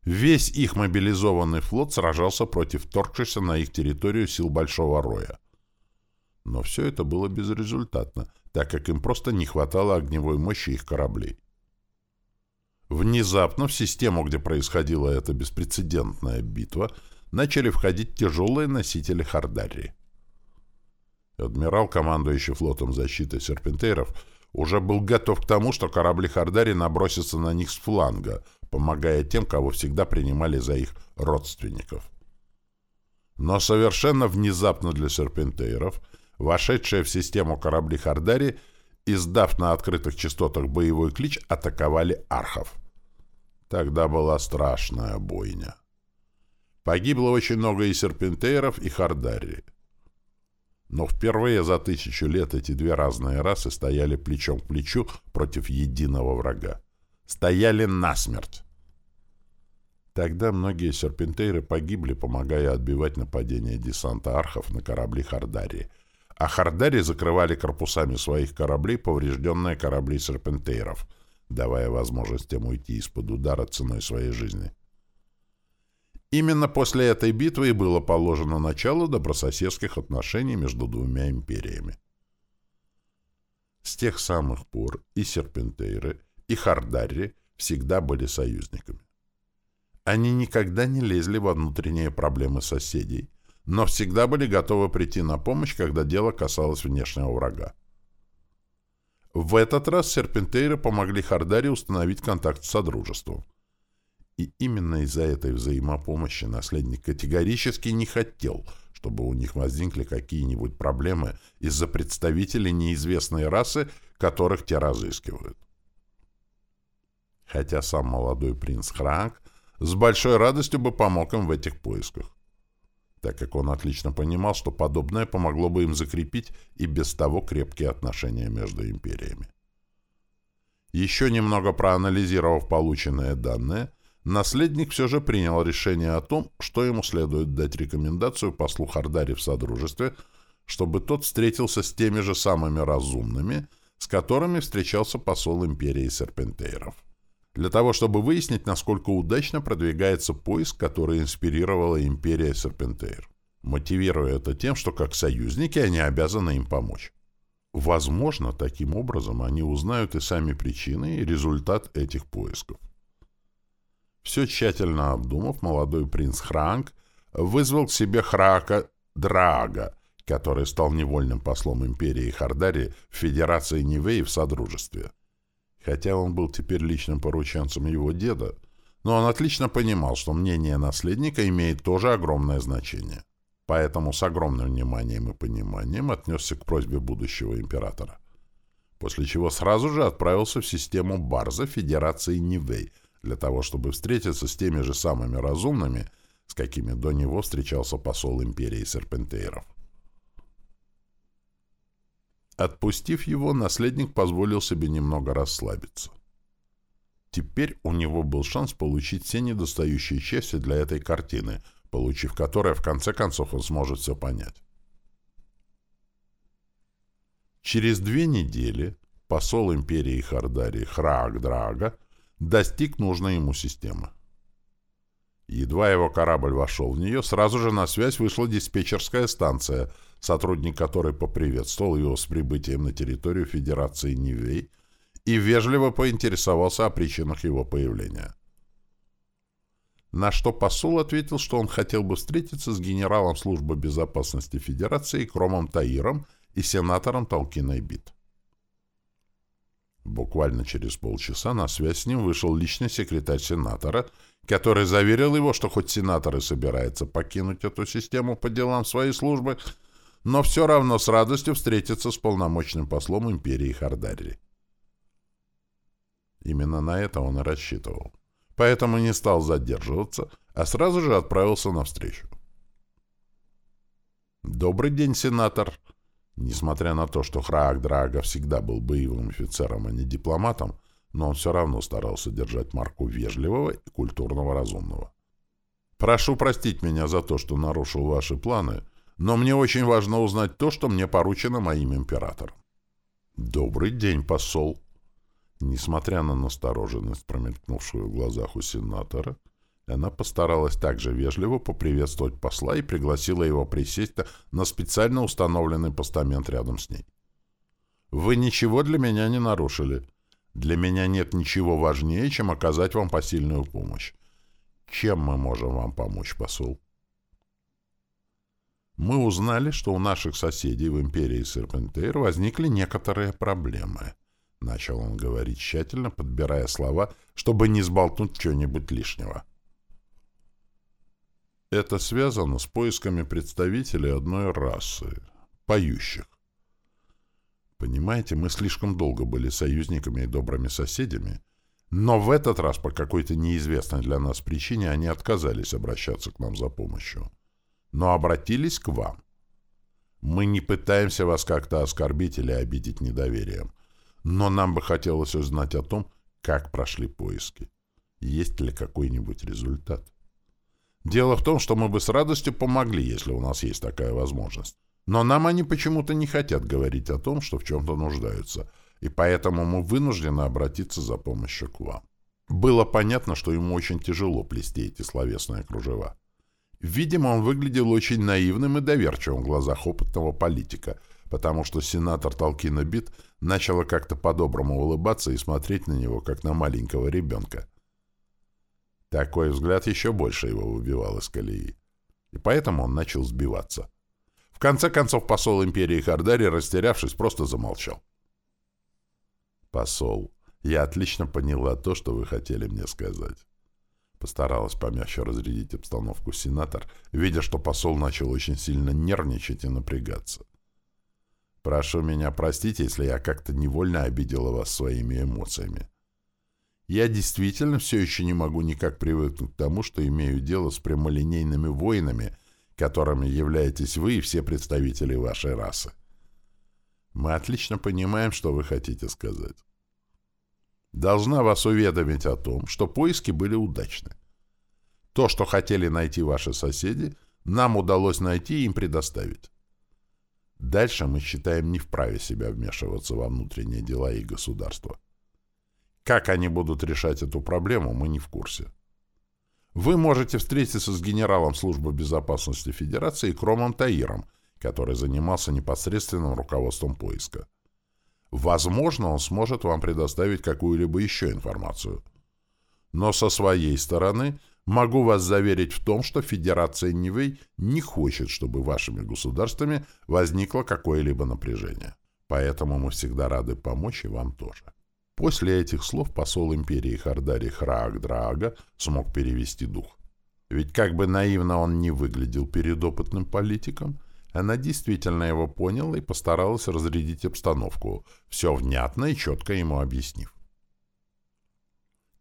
Весь их мобилизованный флот сражался против торгшихся на их территорию сил Большого Роя. Но все это было безрезультатно, так как им просто не хватало огневой мощи их кораблей. Внезапно в систему, где происходила эта беспрецедентная битва, начали входить тяжелые носители Хардари. Адмирал, командующий флотом защиты серпентейров, уже был готов к тому, что корабли Хардари набросятся на них с фланга, помогая тем, кого всегда принимали за их родственников. Но совершенно внезапно для серпентейров, вошедшие в систему корабли Хардари, издав на открытых частотах боевой клич, атаковали архов. Тогда была страшная бойня. Погибло очень много и серпентейров, и хардари. Но впервые за тысячу лет эти две разные расы стояли плечом к плечу против единого врага. Стояли насмерть. Тогда многие серпентейры погибли, помогая отбивать нападение десанта архов на корабли Хардари, а Хардари закрывали корпусами своих кораблей поврежденные корабли серпентейров, давая возможность им уйти из-под удара ценой своей жизни. Именно после этой битвы и было положено начало добрососедских отношений между двумя империями. С тех самых пор и Серпентейры, и Хардарри всегда были союзниками. Они никогда не лезли во внутренние проблемы соседей, но всегда были готовы прийти на помощь, когда дело касалось внешнего врага. В этот раз серпентейры помогли Хардари установить контакт с Содружеством. И именно из-за этой взаимопомощи наследник категорически не хотел, чтобы у них возникли какие-нибудь проблемы из-за представителей неизвестной расы, которых те разыскивают. Хотя сам молодой принц Хранг с большой радостью бы помог им в этих поисках, так как он отлично понимал, что подобное помогло бы им закрепить и без того крепкие отношения между империями. Еще немного проанализировав полученные данные, наследник все же принял решение о том, что ему следует дать рекомендацию послу Хардари в Содружестве, чтобы тот встретился с теми же самыми разумными, с которыми встречался посол империи Серпентейров. Для того, чтобы выяснить, насколько удачно продвигается поиск, который инспирировала империя Серпентейр, мотивируя это тем, что как союзники они обязаны им помочь. Возможно, таким образом они узнают и сами причины, и результат этих поисков. Все тщательно обдумав, молодой принц Хранг вызвал к себе Храка Драга, который стал невольным послом империи Хардари в Федерации Нивей в Содружестве. Хотя он был теперь личным порученцем его деда, но он отлично понимал, что мнение наследника имеет тоже огромное значение. Поэтому с огромным вниманием и пониманием отнесся к просьбе будущего императора. После чего сразу же отправился в систему Барза Федерации Нивей для того, чтобы встретиться с теми же самыми разумными, с какими до него встречался посол империи Серпентейров. Отпустив его, наследник позволил себе немного расслабиться. Теперь у него был шанс получить все недостающие части для этой картины, получив которые, в конце концов, он сможет все понять. Через две недели посол империи Хардарии Храак Драга достиг нужной ему системы. Едва его корабль вошел в нее, сразу же на связь вышла диспетчерская станция, сотрудник которой поприветствовал его с прибытием на территорию Федерации Нивей и вежливо поинтересовался о причинах его появления. На что посол ответил, что он хотел бы встретиться с генералом службы безопасности Федерации Кромом Таиром и сенатором Толкиной Бит. Буквально через полчаса на связь с ним вышел личный секретарь сенатора, который заверил его, что хоть сенатор и собирается покинуть эту систему по делам своей службы, но все равно с радостью встретится с полномочным послом империи Хардари. Именно на это он и рассчитывал. Поэтому не стал задерживаться, а сразу же отправился навстречу. «Добрый день, сенатор!» Несмотря на то, что Храак Драга всегда был боевым офицером, а не дипломатом, но он все равно старался держать марку вежливого и культурного разумного. «Прошу простить меня за то, что нарушил ваши планы, но мне очень важно узнать то, что мне поручено моим императором». «Добрый день, посол!» Несмотря на настороженность, промелькнувшую в глазах у сенатора, она постаралась также вежливо поприветствовать посла и пригласила его присесть на специально установленный постамент рядом с ней. «Вы ничего для меня не нарушили. Для меня нет ничего важнее, чем оказать вам посильную помощь. Чем мы можем вам помочь, посол?» Мы узнали, что у наших соседей в империи Серпентейр возникли некоторые проблемы —— начал он говорить тщательно, подбирая слова, чтобы не сболтнуть чего-нибудь лишнего. Это связано с поисками представителей одной расы — поющих. Понимаете, мы слишком долго были союзниками и добрыми соседями, но в этот раз по какой-то неизвестной для нас причине они отказались обращаться к нам за помощью, но обратились к вам. Мы не пытаемся вас как-то оскорбить или обидеть недоверием. Но нам бы хотелось узнать о том, как прошли поиски. Есть ли какой-нибудь результат? Дело в том, что мы бы с радостью помогли, если у нас есть такая возможность. Но нам они почему-то не хотят говорить о том, что в чем-то нуждаются, и поэтому мы вынуждены обратиться за помощью к вам. Было понятно, что ему очень тяжело плести эти словесные кружева. Видимо, он выглядел очень наивным и доверчивым в глазах опытного политика — потому что сенатор Толкина Бит начала как-то по-доброму улыбаться и смотреть на него, как на маленького ребенка. Такой взгляд еще больше его выбивал из колеи. И поэтому он начал сбиваться. В конце концов, посол империи Хардари, растерявшись, просто замолчал. «Посол, я отлично поняла то, что вы хотели мне сказать». Постаралась помягче разрядить обстановку сенатор, видя, что посол начал очень сильно нервничать и напрягаться. Прошу меня простить, если я как-то невольно обидела вас своими эмоциями. Я действительно все еще не могу никак привыкнуть к тому, что имею дело с прямолинейными воинами, которыми являетесь вы и все представители вашей расы. Мы отлично понимаем, что вы хотите сказать. Должна вас уведомить о том, что поиски были удачны. То, что хотели найти ваши соседи, нам удалось найти и им предоставить. Дальше мы считаем не вправе себя вмешиваться во внутренние дела и государства. Как они будут решать эту проблему, мы не в курсе. Вы можете встретиться с генералом службы безопасности Федерации Кромом Таиром, который занимался непосредственным руководством поиска. Возможно, он сможет вам предоставить какую-либо еще информацию. Но со своей стороны могу вас заверить в том, что Федерация Нивэй не хочет, чтобы вашими государствами возникло какое-либо напряжение. Поэтому мы всегда рады помочь и вам тоже. После этих слов посол империи Хардари Храак смог перевести дух. Ведь как бы наивно он не выглядел перед опытным политиком, она действительно его поняла и постаралась разрядить обстановку, все внятно и четко ему объяснив.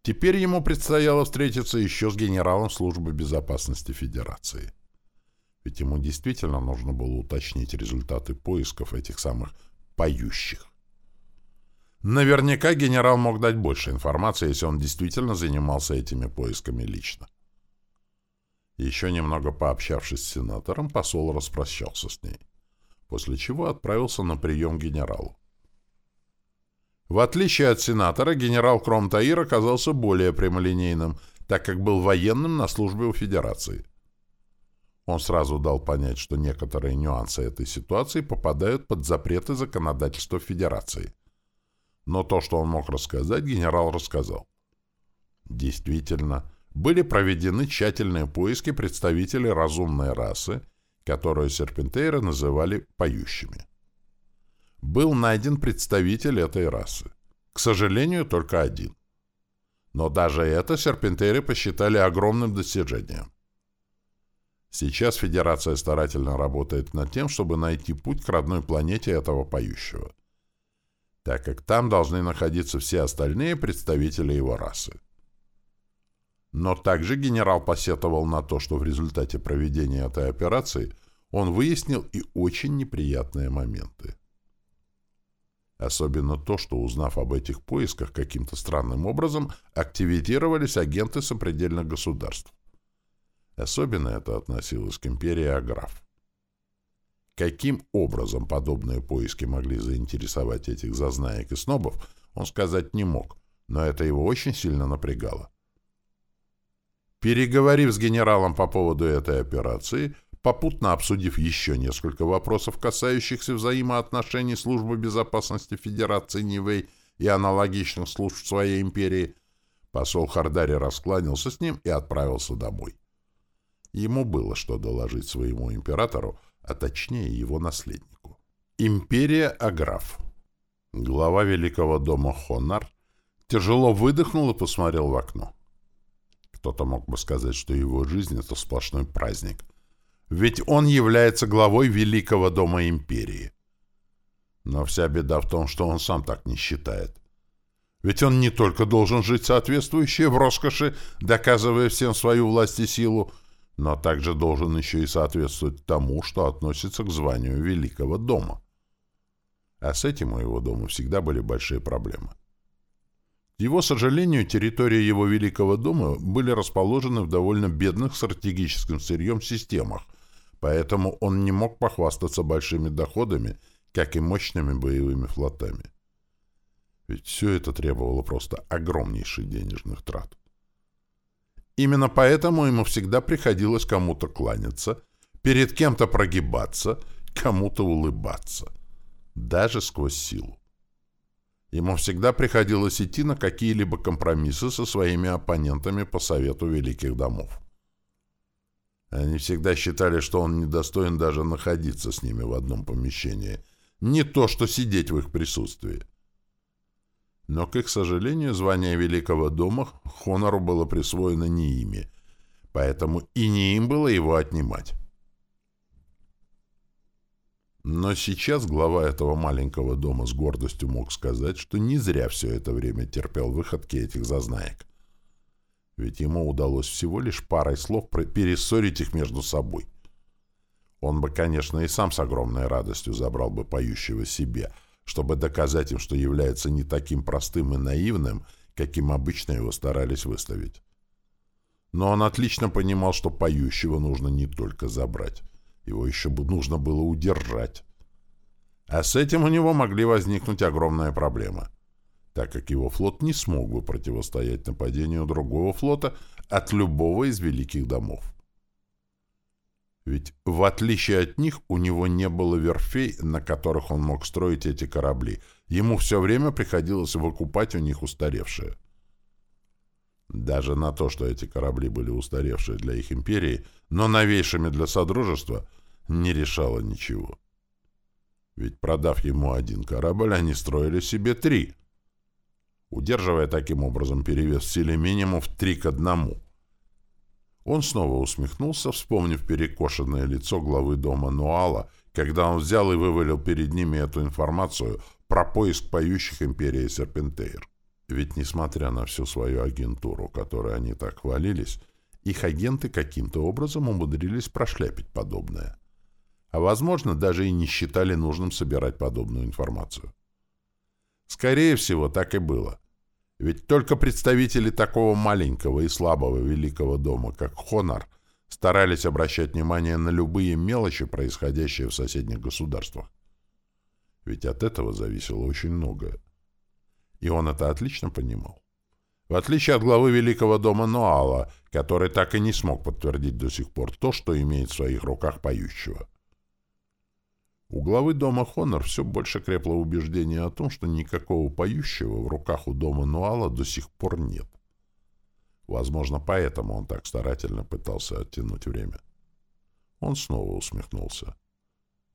Теперь ему предстояло встретиться еще с генералом службы безопасности Федерации. Ведь ему действительно нужно было уточнить результаты поисков этих самых поющих. Наверняка генерал мог дать больше информации, если он действительно занимался этими поисками лично. Еще немного пообщавшись с сенатором, посол распрощался с ней, после чего отправился на прием к генералу. В отличие от сенатора, генерал Кромтаир оказался более прямолинейным, так как был военным на службе у Федерации. Он сразу дал понять, что некоторые нюансы этой ситуации попадают под запреты законодательства Федерации – но то, что он мог рассказать, генерал рассказал. Действительно, были проведены тщательные поиски представителей разумной расы, которую серпентейры называли «поющими». Был найден представитель этой расы. К сожалению, только один. Но даже это серпентейры посчитали огромным достижением. Сейчас Федерация старательно работает над тем, чтобы найти путь к родной планете этого поющего – так как там должны находиться все остальные представители его расы. Но также генерал посетовал на то, что в результате проведения этой операции он выяснил и очень неприятные моменты. Особенно то, что, узнав об этих поисках, каким-то странным образом активизировались агенты сопредельных государств. Особенно это относилось к империи Аграф. Каким образом подобные поиски могли заинтересовать этих зазнаек и снобов, он сказать не мог, но это его очень сильно напрягало. Переговорив с генералом по поводу этой операции, попутно обсудив еще несколько вопросов, касающихся взаимоотношений Службы безопасности Федерации Нивэй и аналогичных служб своей империи, посол Хардари раскланялся с ним и отправился домой. Ему было что доложить своему императору а точнее его наследнику. Империя Аграф. Глава Великого дома Хонар тяжело выдохнул и посмотрел в окно. Кто-то мог бы сказать, что его жизнь — это сплошной праздник. Ведь он является главой Великого дома Империи. Но вся беда в том, что он сам так не считает. Ведь он не только должен жить соответствующе в роскоши, доказывая всем свою власть и силу, но также должен еще и соответствовать тому, что относится к званию Великого дома. А с этим у его дома всегда были большие проблемы. К его сожалению, территории его Великого дома были расположены в довольно бедных стратегическим сырьем системах, поэтому он не мог похвастаться большими доходами, как и мощными боевыми флотами. Ведь все это требовало просто огромнейших денежных трат. Именно поэтому ему всегда приходилось кому-то кланяться, перед кем-то прогибаться, кому-то улыбаться. Даже сквозь силу. Ему всегда приходилось идти на какие-либо компромиссы со своими оппонентами по совету великих домов. Они всегда считали, что он недостоин даже находиться с ними в одном помещении. Не то, что сидеть в их присутствии. Но, к их сожалению, звание Великого дома Хонору было присвоено не ими, поэтому и не им было его отнимать. Но сейчас глава этого маленького дома с гордостью мог сказать, что не зря все это время терпел выходки этих зазнаек. Ведь ему удалось всего лишь парой слов перессорить их между собой. Он бы, конечно, и сам с огромной радостью забрал бы поющего себе — чтобы доказать им, что является не таким простым и наивным, каким обычно его старались выставить. Но он отлично понимал, что поющего нужно не только забрать, его еще нужно было удержать. А с этим у него могли возникнуть огромные проблемы, так как его флот не смог бы противостоять нападению другого флота от любого из великих домов. Ведь, в отличие от них, у него не было верфей, на которых он мог строить эти корабли, ему все время приходилось выкупать у них устаревшие. Даже на то, что эти корабли были устаревшие для их империи, но новейшими для Содружества, не решало ничего. Ведь продав ему один корабль, они строили себе три, удерживая таким образом перевес в силе минимум в три к одному. Он снова усмехнулся, вспомнив перекошенное лицо главы дома Нуала, когда он взял и вывалил перед ними эту информацию про поиск поющих империи Серпентейр. Ведь, несмотря на всю свою агентуру, которой они так хвалились, их агенты каким-то образом умудрились прошляпить подобное. А, возможно, даже и не считали нужным собирать подобную информацию. Скорее всего, так и было. Ведь только представители такого маленького и слабого великого дома, как Хонор, старались обращать внимание на любые мелочи, происходящие в соседних государствах. Ведь от этого зависело очень многое. И он это отлично понимал. В отличие от главы Великого дома Ноала, который так и не смог подтвердить до сих пор то, что имеет в своих руках поющего. У главы дома Хонор все больше крепло убеждение о том, что никакого поющего в руках у дома Нуала до сих пор нет. Возможно, поэтому он так старательно пытался оттянуть время. Он снова усмехнулся.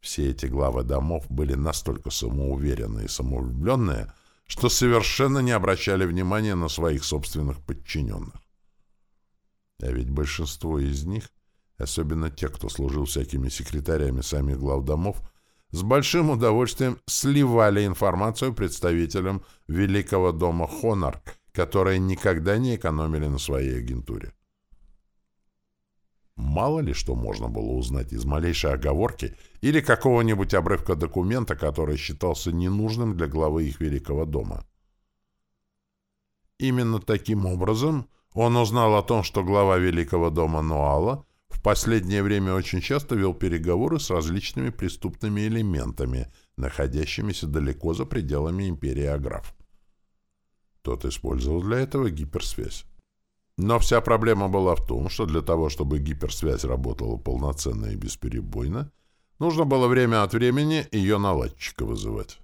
Все эти главы домов были настолько самоуверенные и самовлюбленные, что совершенно не обращали внимания на своих собственных подчиненных. А ведь большинство из них, особенно те, кто служил всякими секретарями самих глав домов, с большим удовольствием сливали информацию представителям Великого дома Хонор, которые никогда не экономили на своей агентуре. Мало ли что можно было узнать из малейшей оговорки или какого-нибудь обрывка документа, который считался ненужным для главы их Великого дома. Именно таким образом он узнал о том, что глава Великого дома Нуала последнее время очень часто вел переговоры с различными преступными элементами, находящимися далеко за пределами империи Аграф. Тот использовал для этого гиперсвязь. Но вся проблема была в том, что для того, чтобы гиперсвязь работала полноценно и бесперебойно, нужно было время от времени ее наладчика вызывать.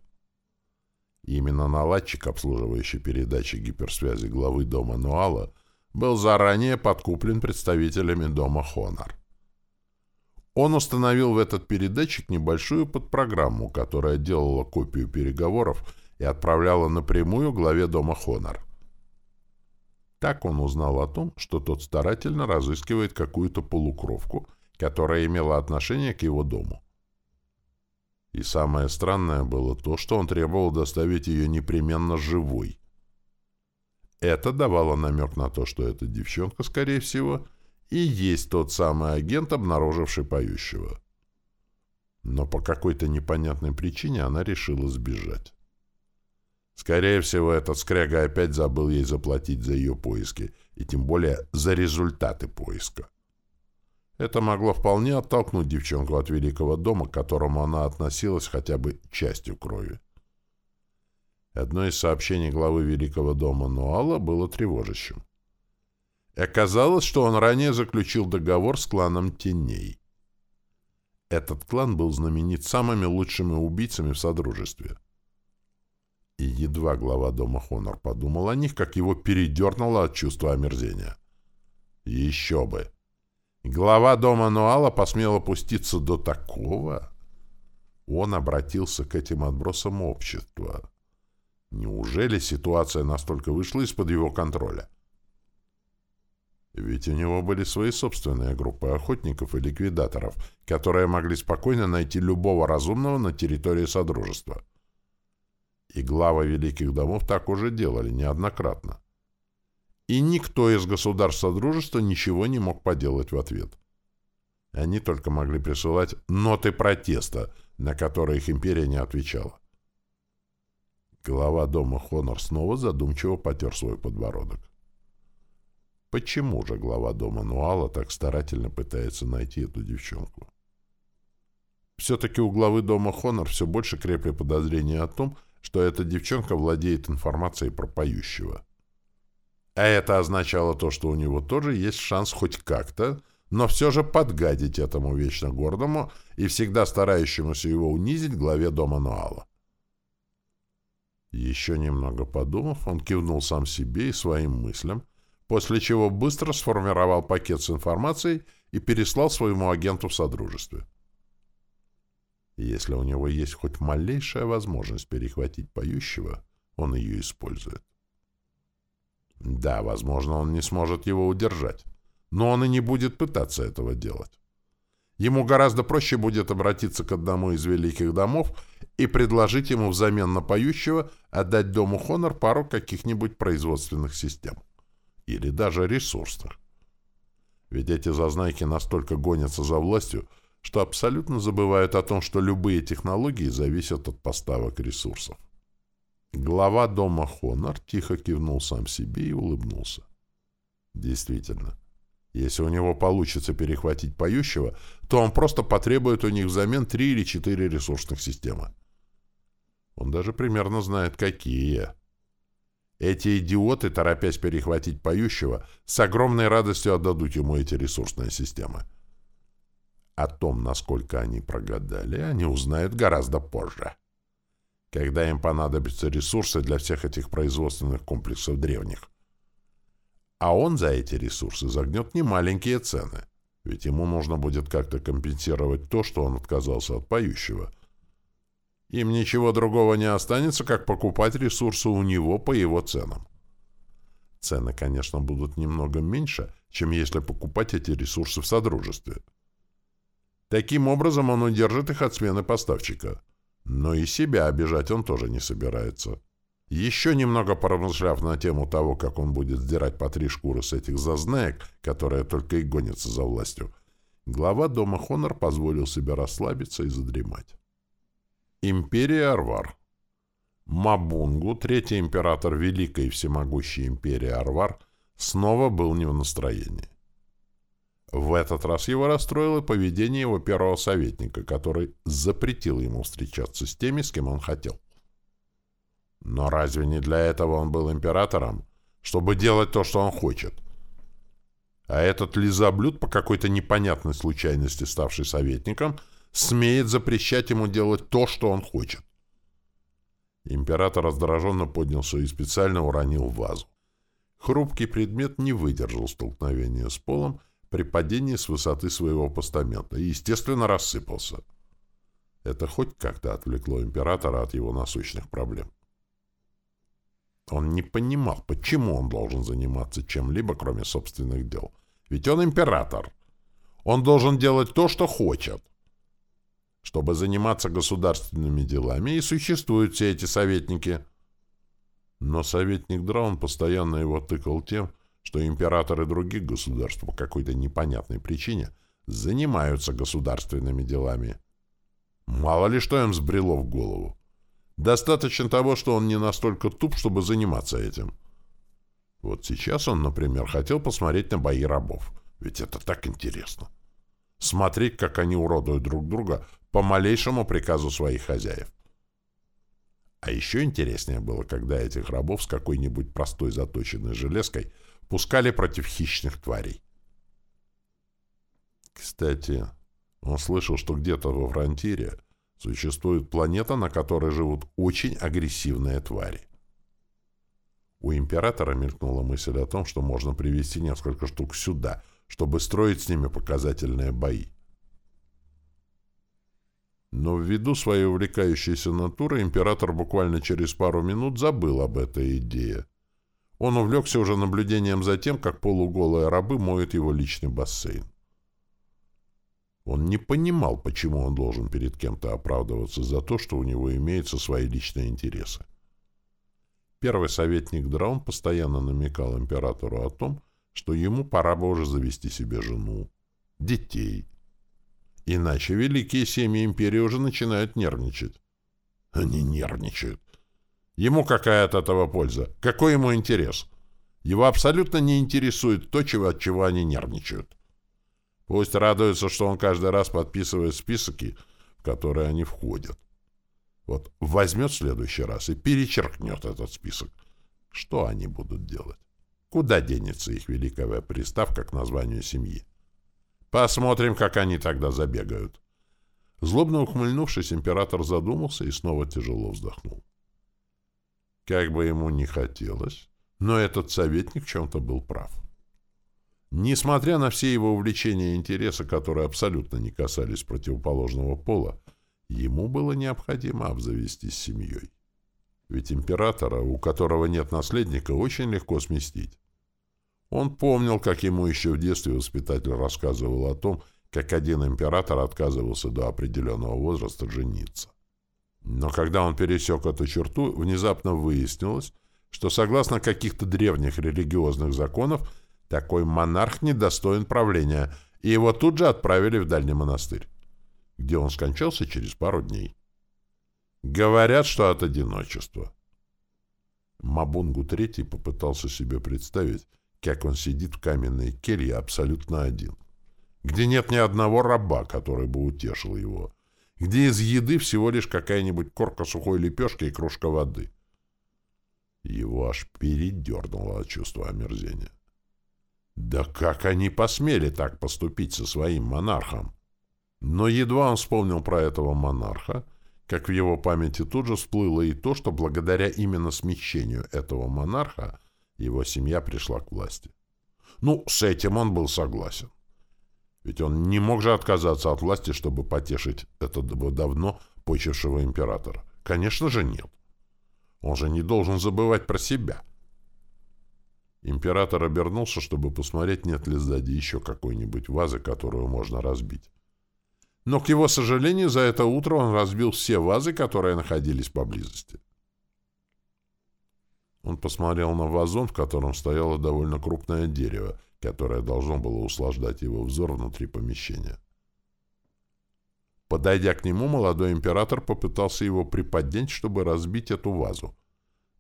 именно наладчик, обслуживающий передачи гиперсвязи главы дома Нуала, был заранее подкуплен представителями дома Хонор. Он установил в этот передатчик небольшую подпрограмму, которая делала копию переговоров и отправляла напрямую главе дома Хонор. Так он узнал о том, что тот старательно разыскивает какую-то полукровку, которая имела отношение к его дому. И самое странное было то, что он требовал доставить ее непременно живой. Это давало намек на то, что эта девчонка, скорее всего, и есть тот самый агент, обнаруживший поющего. Но по какой-то непонятной причине она решила сбежать. Скорее всего, этот скряга опять забыл ей заплатить за ее поиски, и тем более за результаты поиска. Это могло вполне оттолкнуть девчонку от великого дома, к которому она относилась хотя бы частью крови. Одно из сообщений главы Великого дома Нуала было тревожащим. Оказалось, что он ранее заключил договор с кланом Теней. Этот клан был знаменит самыми лучшими убийцами в Содружестве. И едва глава дома Хонор подумал о них, как его передернуло от чувства омерзения. Еще бы! Глава дома Нуала посмел опуститься до такого? Он обратился к этим отбросам общества. Неужели ситуация настолько вышла из-под его контроля? Ведь у него были свои собственные группы охотников и ликвидаторов, которые могли спокойно найти любого разумного на территории Содружества. И главы великих домов так уже делали неоднократно. И никто из государств Содружества ничего не мог поделать в ответ. Они только могли присылать ноты протеста, на которые их империя не отвечала. Глава дома Хонор снова задумчиво потер свой подбородок. Почему же глава дома Нуала так старательно пытается найти эту девчонку? Все-таки у главы дома Хонор все больше крепли подозрения о том, что эта девчонка владеет информацией про поющего. А это означало то, что у него тоже есть шанс хоть как-то, но все же подгадить этому вечно гордому и всегда старающемуся его унизить главе дома Нуала. Еще немного подумав, он кивнул сам себе и своим мыслям, после чего быстро сформировал пакет с информацией и переслал своему агенту в Содружестве. Если у него есть хоть малейшая возможность перехватить поющего, он ее использует. Да, возможно, он не сможет его удержать, но он и не будет пытаться этого делать. Ему гораздо проще будет обратиться к одному из великих домов и предложить ему взамен на поющего отдать дому Хонор пару каких-нибудь производственных систем. Или даже ресурсных. Ведь эти зазнайки настолько гонятся за властью, что абсолютно забывают о том, что любые технологии зависят от поставок ресурсов. Глава дома Хонор тихо кивнул сам себе и улыбнулся. Действительно, если у него получится перехватить поющего, то он просто потребует у них взамен три или четыре ресурсных системы. Он даже примерно знает, какие. Эти идиоты, торопясь перехватить поющего, с огромной радостью отдадут ему эти ресурсные системы. О том, насколько они прогадали, они узнают гораздо позже. Когда им понадобятся ресурсы для всех этих производственных комплексов древних. А он за эти ресурсы загнет немаленькие цены, ведь ему нужно будет как-то компенсировать то, что он отказался от поющего — им ничего другого не останется, как покупать ресурсы у него по его ценам. Цены, конечно, будут немного меньше, чем если покупать эти ресурсы в Содружестве. Таким образом он удержит их от смены поставщика. Но и себя обижать он тоже не собирается. Еще немного поразмышляв на тему того, как он будет сдирать по три шкуры с этих зазнаек, которые только и гонятся за властью, глава дома Хонор позволил себе расслабиться и задремать. Империя Арвар. Мабунгу, третий император Великой Всемогущей империи Арвар, снова был не в настроении. В этот раз его расстроило поведение его первого советника, который запретил ему встречаться с теми, с кем он хотел. Но разве не для этого он был императором? Чтобы делать то, что он хочет. А этот лизоблюд, по какой-то непонятной случайности ставший советником – смеет запрещать ему делать то, что он хочет. Император раздраженно поднялся и специально уронил вазу. Хрупкий предмет не выдержал столкновения с полом при падении с высоты своего постамента и, естественно, рассыпался. Это хоть как-то отвлекло императора от его насущных проблем. Он не понимал, почему он должен заниматься чем-либо, кроме собственных дел. Ведь он император. Он должен делать то, что хочет. Чтобы заниматься государственными делами, и существуют все эти советники. Но советник Драун постоянно его тыкал тем, что императоры других государств по какой-то непонятной причине занимаются государственными делами. Мало ли что им сбрело в голову. Достаточно того, что он не настолько туп, чтобы заниматься этим. Вот сейчас он, например, хотел посмотреть на бои рабов. Ведь это так интересно. Смотреть, как они уродуют друг друга, по малейшему приказу своих хозяев. А еще интереснее было, когда этих рабов с какой-нибудь простой заточенной железкой пускали против хищных тварей. Кстати, он слышал, что где-то во фронтире существует планета, на которой живут очень агрессивные твари. У императора мелькнула мысль о том, что можно привести несколько штук сюда, чтобы строить с ними показательные бои. Но ввиду своей увлекающейся натуры император буквально через пару минут забыл об этой идее. Он увлекся уже наблюдением за тем, как полуголые рабы моют его личный бассейн. Он не понимал, почему он должен перед кем-то оправдываться за то, что у него имеются свои личные интересы. Первый советник Драун постоянно намекал императору о том, что ему пора бы уже завести себе жену, детей, Иначе великие семьи империи уже начинают нервничать. Они нервничают. Ему какая от этого польза? Какой ему интерес? Его абсолютно не интересует то, чего, от чего они нервничают. Пусть радуются, что он каждый раз подписывает списки, в которые они входят. Вот возьмет в следующий раз и перечеркнет этот список. Что они будут делать? Куда денется их великая приставка к названию семьи? Посмотрим, как они тогда забегают. Злобно ухмыльнувшись, император задумался и снова тяжело вздохнул. Как бы ему ни хотелось, но этот советник в чем-то был прав. Несмотря на все его увлечения и интересы, которые абсолютно не касались противоположного пола, ему было необходимо обзавестись семьей. Ведь императора, у которого нет наследника, очень легко сместить. Он помнил, как ему еще в детстве воспитатель рассказывал о том, как один император отказывался до определенного возраста жениться. Но когда он пересек эту черту, внезапно выяснилось, что согласно каких-то древних религиозных законов, такой монарх недостоин правления, и его тут же отправили в дальний монастырь, где он скончался через пару дней. Говорят, что от одиночества. Мабунгу III попытался себе представить, как он сидит в каменной келье абсолютно один, где нет ни одного раба, который бы утешил его, где из еды всего лишь какая-нибудь корка сухой лепешки и кружка воды. Его аж передернуло от чувства омерзения. Да как они посмели так поступить со своим монархом? Но едва он вспомнил про этого монарха, как в его памяти тут же всплыло и то, что благодаря именно смещению этого монарха его семья пришла к власти. Ну, с этим он был согласен. Ведь он не мог же отказаться от власти, чтобы потешить этого давно почившего императора. Конечно же нет. Он же не должен забывать про себя. Император обернулся, чтобы посмотреть, нет ли сзади еще какой-нибудь вазы, которую можно разбить. Но, к его сожалению, за это утро он разбил все вазы, которые находились поблизости. Он посмотрел на вазон, в котором стояло довольно крупное дерево, которое должно было услаждать его взор внутри помещения. Подойдя к нему, молодой император попытался его приподнять, чтобы разбить эту вазу.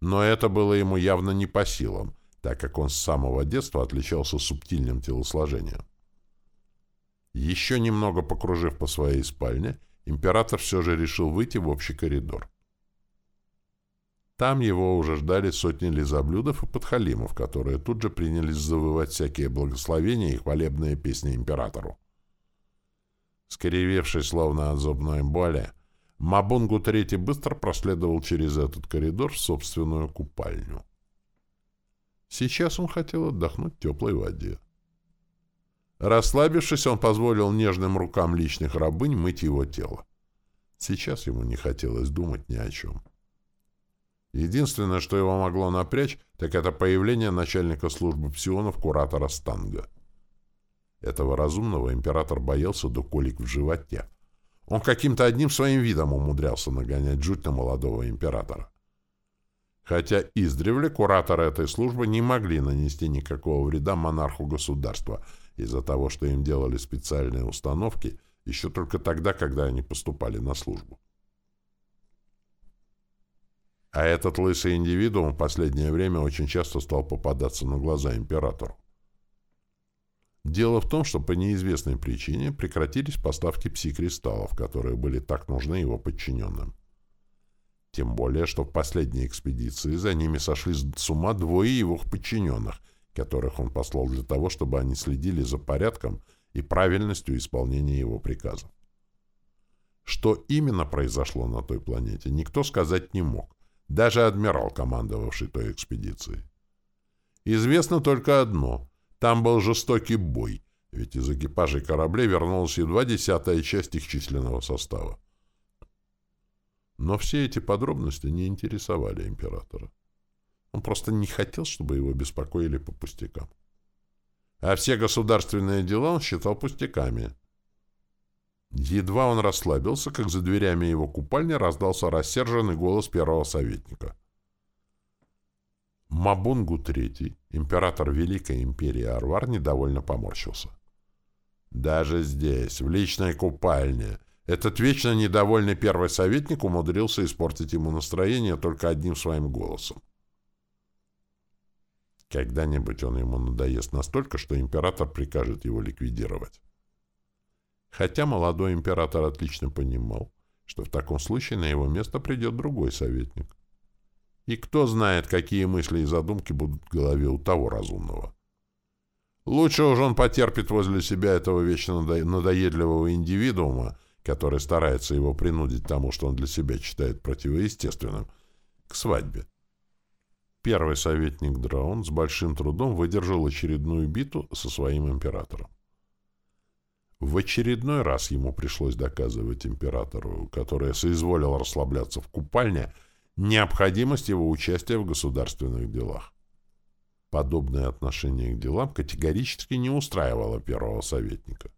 Но это было ему явно не по силам, так как он с самого детства отличался субтильным телосложением. Еще немного покружив по своей спальне, император все же решил выйти в общий коридор. Там его уже ждали сотни лизоблюдов и подхалимов, которые тут же принялись завывать всякие благословения и хвалебные песни императору. Скривевший словно от зубной боли, Мабунгу Третий быстро проследовал через этот коридор в собственную купальню. Сейчас он хотел отдохнуть в теплой воде. Расслабившись, он позволил нежным рукам личных рабынь мыть его тело. Сейчас ему не хотелось думать ни о чем. Единственное, что его могло напрячь, так это появление начальника службы псионов куратора Станга. Этого разумного император боялся до колик в животе. Он каким-то одним своим видом умудрялся нагонять жуть на молодого императора. Хотя издревле кураторы этой службы не могли нанести никакого вреда монарху государства из-за того, что им делали специальные установки еще только тогда, когда они поступали на службу. А этот лысый индивидуум в последнее время очень часто стал попадаться на глаза императору. Дело в том, что по неизвестной причине прекратились поставки пси-кристаллов, которые были так нужны его подчиненным. Тем более, что в последней экспедиции за ними сошли с ума двое его подчиненных, которых он послал для того, чтобы они следили за порядком и правильностью исполнения его приказов. Что именно произошло на той планете, никто сказать не мог даже адмирал, командовавший той экспедицией. Известно только одно — там был жестокий бой, ведь из экипажей кораблей вернулась едва десятая часть их численного состава. Но все эти подробности не интересовали императора. Он просто не хотел, чтобы его беспокоили по пустякам. А все государственные дела он считал пустяками — Едва он расслабился, как за дверями его купальни раздался рассерженный голос первого советника. Мабунгу III, император Великой империи Арвар, недовольно поморщился. Даже здесь, в личной купальне, этот вечно недовольный первый советник умудрился испортить ему настроение только одним своим голосом. Когда-нибудь он ему надоест настолько, что император прикажет его ликвидировать. Хотя молодой император отлично понимал, что в таком случае на его место придет другой советник. И кто знает, какие мысли и задумки будут в голове у того разумного. Лучше уж он потерпит возле себя этого вечно надоедливого индивидуума, который старается его принудить тому, что он для себя считает противоестественным, к свадьбе. Первый советник Драун с большим трудом выдержал очередную биту со своим императором. В очередной раз ему пришлось доказывать императору, который соизволил расслабляться в купальне, необходимость его участия в государственных делах. Подобное отношение к делам категорически не устраивало первого советника.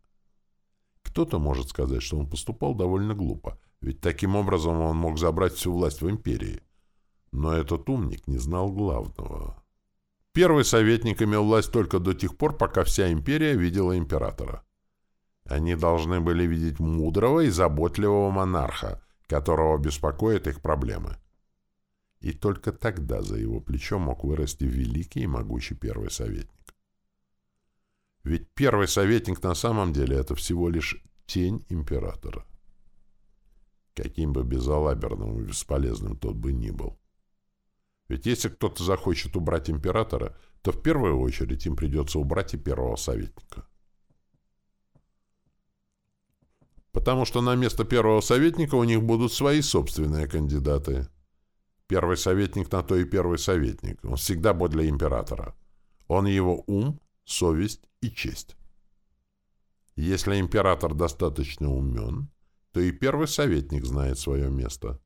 Кто-то может сказать, что он поступал довольно глупо, ведь таким образом он мог забрать всю власть в империи. Но этот умник не знал главного. Первый советник имел власть только до тех пор, пока вся империя видела императора. Они должны были видеть мудрого и заботливого монарха, которого беспокоят их проблемы. И только тогда за его плечом мог вырасти великий и могучий первый советник. Ведь первый советник на самом деле это всего лишь тень императора. Каким бы безалаберным и бесполезным тот бы ни был. Ведь если кто-то захочет убрать императора, то в первую очередь им придется убрать и первого советника. Потому что на место первого советника у них будут свои собственные кандидаты. Первый советник на то и первый советник. Он всегда будет для императора. Он его ум, совесть и честь. Если император достаточно умен, то и первый советник знает свое место.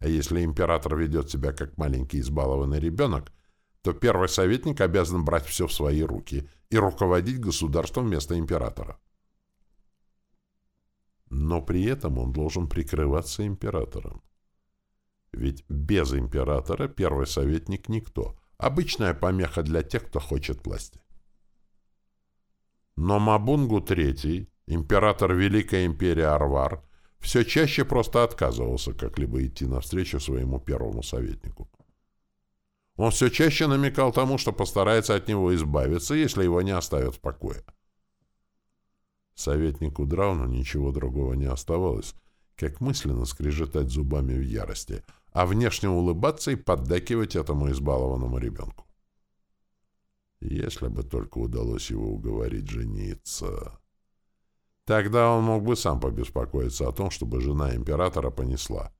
А если император ведет себя как маленький избалованный ребенок, то первый советник обязан брать все в свои руки и руководить государством вместо императора. Но при этом он должен прикрываться императором. Ведь без императора первый советник никто. Обычная помеха для тех, кто хочет власти. Но Мабунгу III, император Великой империи Арвар, все чаще просто отказывался как-либо идти навстречу своему первому советнику. Он все чаще намекал тому, что постарается от него избавиться, если его не оставят в покое. Советнику Драуну ничего другого не оставалось, как мысленно скрежетать зубами в ярости, а внешне улыбаться и поддакивать этому избалованному ребенку. Если бы только удалось его уговорить жениться... Тогда он мог бы сам побеспокоиться о том, чтобы жена императора понесла.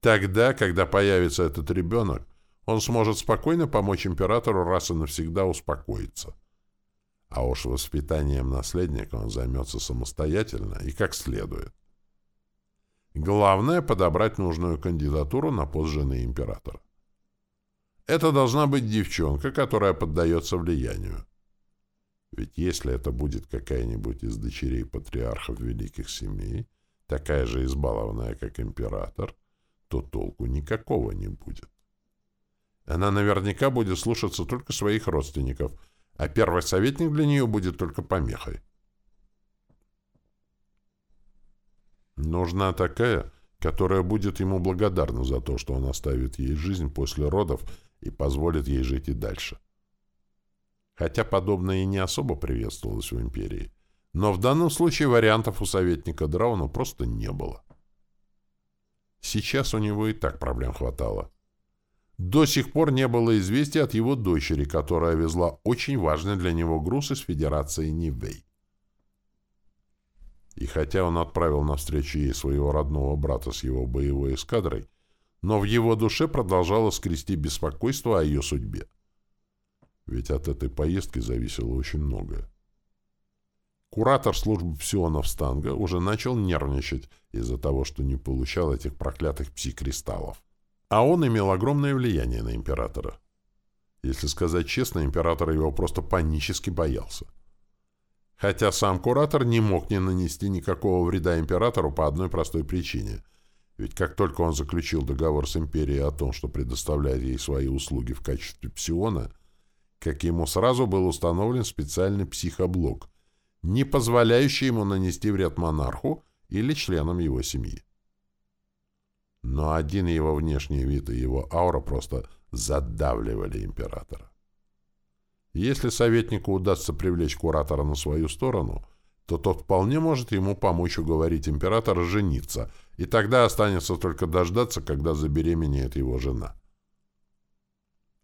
Тогда, когда появится этот ребенок, он сможет спокойно помочь императору раз и навсегда успокоиться. А уж воспитанием наследника он займется самостоятельно и как следует. Главное — подобрать нужную кандидатуру на пост жены императора. Это должна быть девчонка, которая поддается влиянию. Ведь если это будет какая-нибудь из дочерей патриархов великих семей, такая же избалованная, как император, то толку никакого не будет. Она наверняка будет слушаться только своих родственников, а первый советник для нее будет только помехой. Нужна такая, которая будет ему благодарна за то, что он оставит ей жизнь после родов и позволит ей жить и дальше хотя подобное и не особо приветствовалось в империи. Но в данном случае вариантов у советника Драуна просто не было. Сейчас у него и так проблем хватало. До сих пор не было известия от его дочери, которая везла очень важный для него груз из Федерации Нивей. И хотя он отправил навстречу ей своего родного брата с его боевой эскадрой, но в его душе продолжало скрести беспокойство о ее судьбе ведь от этой поездки зависело очень многое. Куратор службы псионов Станга уже начал нервничать из-за того, что не получал этих проклятых пси-кристаллов. А он имел огромное влияние на императора. Если сказать честно, император его просто панически боялся. Хотя сам куратор не мог не нанести никакого вреда императору по одной простой причине. Ведь как только он заключил договор с империей о том, что предоставляет ей свои услуги в качестве псиона – как ему сразу был установлен специальный психоблок, не позволяющий ему нанести вред монарху или членам его семьи. Но один его внешний вид и его аура просто задавливали императора. Если советнику удастся привлечь куратора на свою сторону, то тот вполне может ему помочь уговорить императора жениться, и тогда останется только дождаться, когда забеременеет его жена.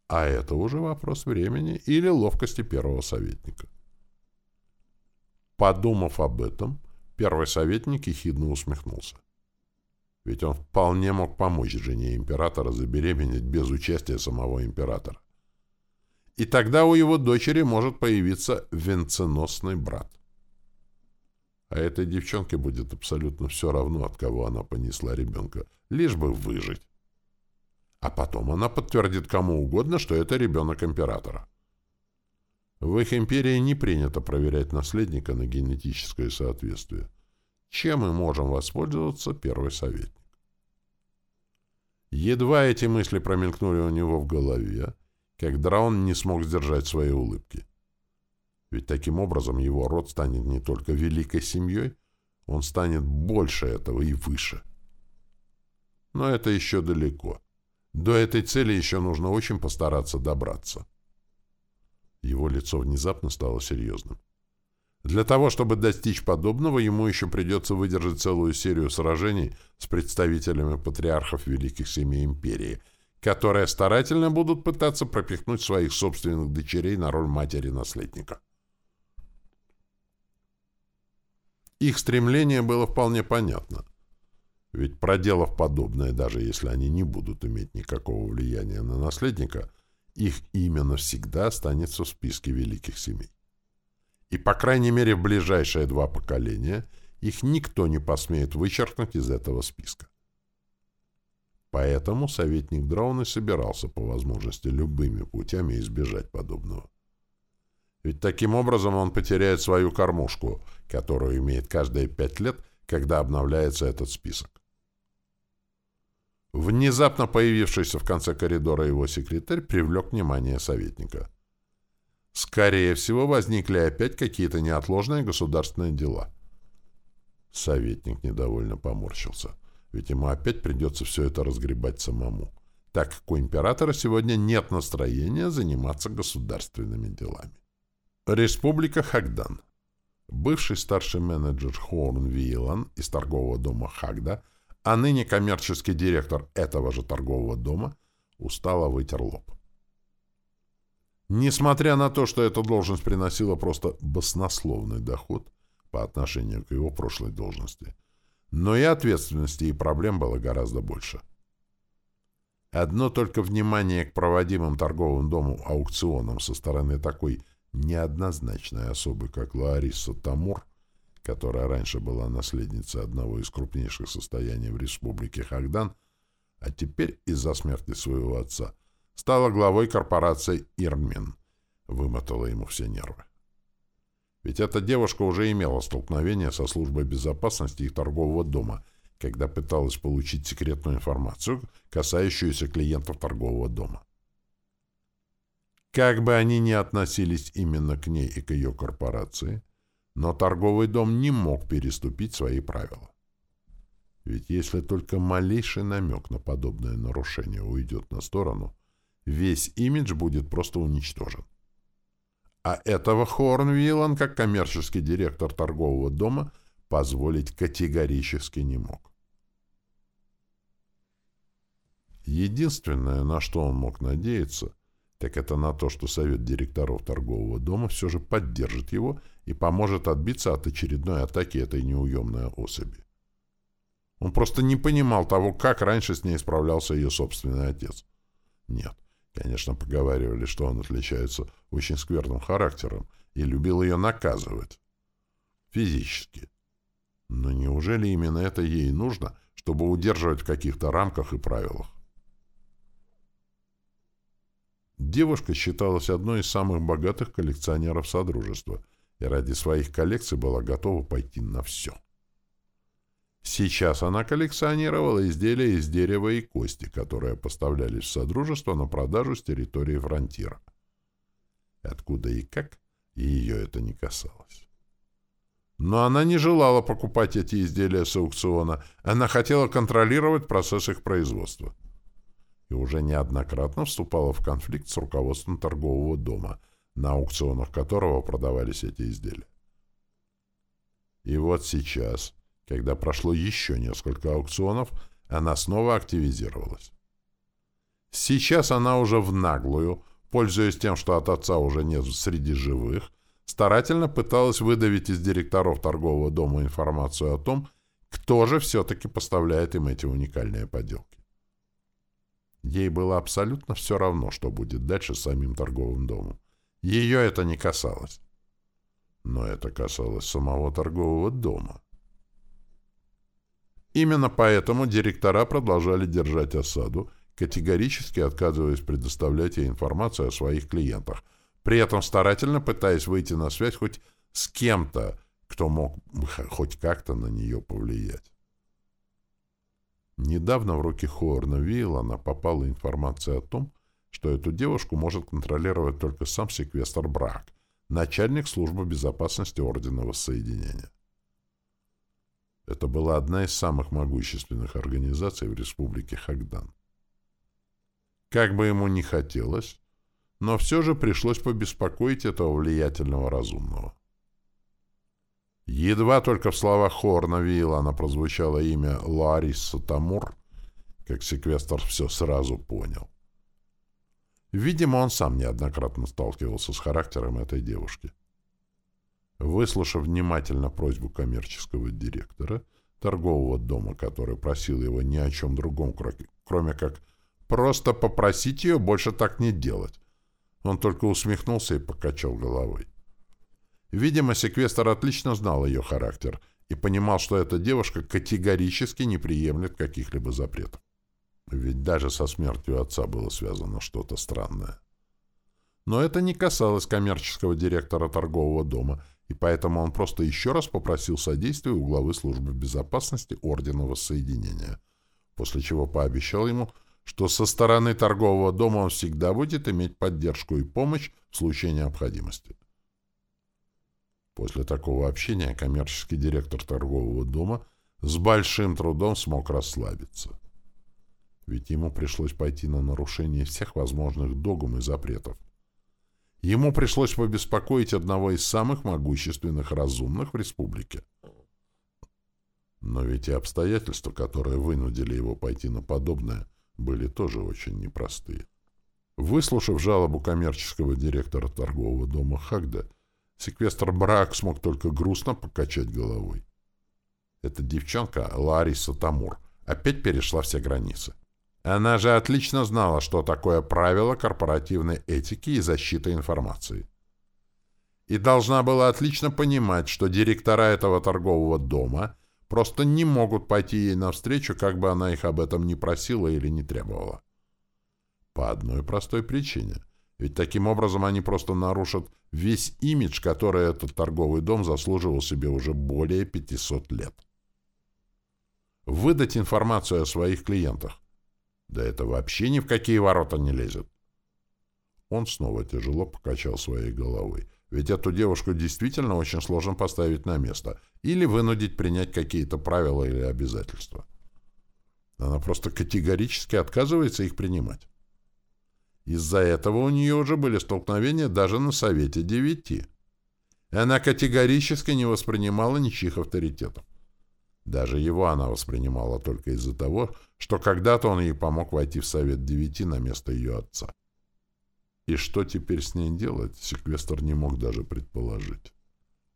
А это уже вопрос времени или ловкости первого советника. Подумав об этом, первый советник ехидно усмехнулся. Ведь он вполне мог помочь жене императора забеременеть без участия самого императора. И тогда у его дочери может появиться венценосный брат. А этой девчонке будет абсолютно все равно, от кого она понесла ребенка, лишь бы выжить. А потом она подтвердит кому угодно, что это ребенок императора. В их империи не принято проверять наследника на генетическое соответствие. Чем мы можем воспользоваться, первый советник? Едва эти мысли промелькнули у него в голове, как Драун не смог сдержать своей улыбки. Ведь таким образом его род станет не только великой семьей, он станет больше этого и выше. Но это еще далеко. До этой цели еще нужно очень постараться добраться. Его лицо внезапно стало серьезным. Для того, чтобы достичь подобного, ему еще придется выдержать целую серию сражений с представителями патриархов великих семей империи, которые старательно будут пытаться пропихнуть своих собственных дочерей на роль матери-наследника. Их стремление было вполне понятно. Ведь проделав подобное, даже если они не будут иметь никакого влияния на наследника, их имя навсегда останется в списке великих семей. И, по крайней мере, в ближайшие два поколения их никто не посмеет вычеркнуть из этого списка. Поэтому советник Драуна собирался по возможности любыми путями избежать подобного. Ведь таким образом он потеряет свою кормушку, которую имеет каждые пять лет, когда обновляется этот список. Внезапно появившийся в конце коридора его секретарь привлек внимание советника. Скорее всего, возникли опять какие-то неотложные государственные дела. Советник недовольно поморщился, ведь ему опять придется все это разгребать самому, так как у императора сегодня нет настроения заниматься государственными делами. Республика Хагдан. Бывший старший менеджер Хорн Виелан из торгового дома Хагда, а ныне коммерческий директор этого же торгового дома, устало вытер лоб. Несмотря на то, что эта должность приносила просто баснословный доход по отношению к его прошлой должности, но и ответственности и проблем было гораздо больше. Одно только внимание к проводимым торговым дому аукционам со стороны такой неоднозначной особы, как Лариса Тамур, которая раньше была наследницей одного из крупнейших состояний в республике Хагдан, а теперь из-за смерти своего отца стала главой корпорации «Ирмин», вымотала ему все нервы. Ведь эта девушка уже имела столкновение со службой безопасности их торгового дома, когда пыталась получить секретную информацию, касающуюся клиентов торгового дома. Как бы они ни относились именно к ней и к ее корпорации, но торговый дом не мог переступить свои правила. Ведь если только малейший намек на подобное нарушение уйдет на сторону, весь имидж будет просто уничтожен. А этого Хорнвиллан, как коммерческий директор торгового дома, позволить категорически не мог. Единственное, на что он мог надеяться, так это на то, что совет директоров торгового дома все же поддержит его и поможет отбиться от очередной атаки этой неуемной особи. Он просто не понимал того, как раньше с ней справлялся ее собственный отец. Нет, конечно, поговаривали, что он отличается очень скверным характером и любил ее наказывать. Физически. Но неужели именно это ей нужно, чтобы удерживать в каких-то рамках и правилах? Девушка считалась одной из самых богатых коллекционеров Содружества и ради своих коллекций была готова пойти на все. Сейчас она коллекционировала изделия из дерева и кости, которые поставлялись в Содружество на продажу с территории фронтира. Откуда и как, ее это не касалось. Но она не желала покупать эти изделия с аукциона, она хотела контролировать процесс их производства и уже неоднократно вступала в конфликт с руководством торгового дома, на аукционах которого продавались эти изделия. И вот сейчас, когда прошло еще несколько аукционов, она снова активизировалась. Сейчас она уже в наглую, пользуясь тем, что от отца уже нет среди живых, старательно пыталась выдавить из директоров торгового дома информацию о том, кто же все-таки поставляет им эти уникальные поделки. Ей было абсолютно все равно, что будет дальше с самим торговым домом. Ее это не касалось. Но это касалось самого торгового дома. Именно поэтому директора продолжали держать осаду, категорически отказываясь предоставлять ей информацию о своих клиентах, при этом старательно пытаясь выйти на связь хоть с кем-то, кто мог хоть как-то на нее повлиять. Недавно в руки Хорна Виллана попала информация о том, что эту девушку может контролировать только сам секвестр Брак, начальник службы безопасности Ордена Воссоединения. Это была одна из самых могущественных организаций в республике Хагдан. Как бы ему ни хотелось, но все же пришлось побеспокоить этого влиятельного разумного. Едва только в словах Хорна Виллана прозвучало имя Лариса Тамур, как секвестр все сразу понял. Видимо, он сам неоднократно сталкивался с характером этой девушки. Выслушав внимательно просьбу коммерческого директора, торгового дома, который просил его ни о чем другом, кроме как просто попросить ее больше так не делать, он только усмехнулся и покачал головой. Видимо, секвестр отлично знал ее характер и понимал, что эта девушка категорически не приемлет каких-либо запретов. Ведь даже со смертью отца было связано что-то странное. Но это не касалось коммерческого директора торгового дома, и поэтому он просто еще раз попросил содействия у главы службы безопасности Ордена Воссоединения, после чего пообещал ему, что со стороны торгового дома он всегда будет иметь поддержку и помощь в случае необходимости. После такого общения коммерческий директор торгового дома с большим трудом смог расслабиться ведь ему пришлось пойти на нарушение всех возможных догм и запретов. Ему пришлось побеспокоить одного из самых могущественных разумных в республике. Но ведь и обстоятельства, которые вынудили его пойти на подобное, были тоже очень непростые. Выслушав жалобу коммерческого директора торгового дома Хагда, секвестр Брак смог только грустно покачать головой. Эта девчонка, Лариса Тамур, опять перешла все границы. Она же отлично знала, что такое правило корпоративной этики и защиты информации. И должна была отлично понимать, что директора этого торгового дома просто не могут пойти ей навстречу, как бы она их об этом не просила или не требовала. По одной простой причине. Ведь таким образом они просто нарушат весь имидж, который этот торговый дом заслуживал себе уже более 500 лет. Выдать информацию о своих клиентах, да это вообще ни в какие ворота не лезет. Он снова тяжело покачал своей головой. Ведь эту девушку действительно очень сложно поставить на место или вынудить принять какие-то правила или обязательства. Она просто категорически отказывается их принимать. Из-за этого у нее уже были столкновения даже на Совете Девяти. И она категорически не воспринимала ничьих авторитетов. Даже его она воспринимала только из-за того, что когда-то он ей помог войти в Совет Девяти на место ее отца. И что теперь с ней делать, секвестр не мог даже предположить.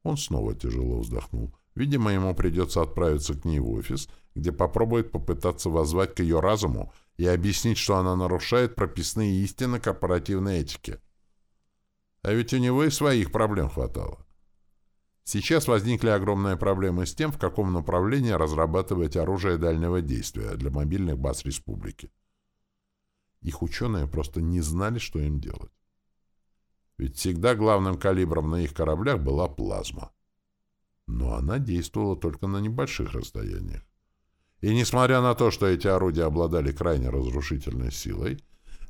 Он снова тяжело вздохнул. Видимо, ему придется отправиться к ней в офис, где попробует попытаться воззвать к ее разуму и объяснить, что она нарушает прописные истины корпоративной этики. А ведь у него и своих проблем хватало. Сейчас возникли огромные проблемы с тем, в каком направлении разрабатывать оружие дальнего действия для мобильных баз республики. Их ученые просто не знали, что им делать. Ведь всегда главным калибром на их кораблях была плазма. Но она действовала только на небольших расстояниях. И несмотря на то, что эти орудия обладали крайне разрушительной силой,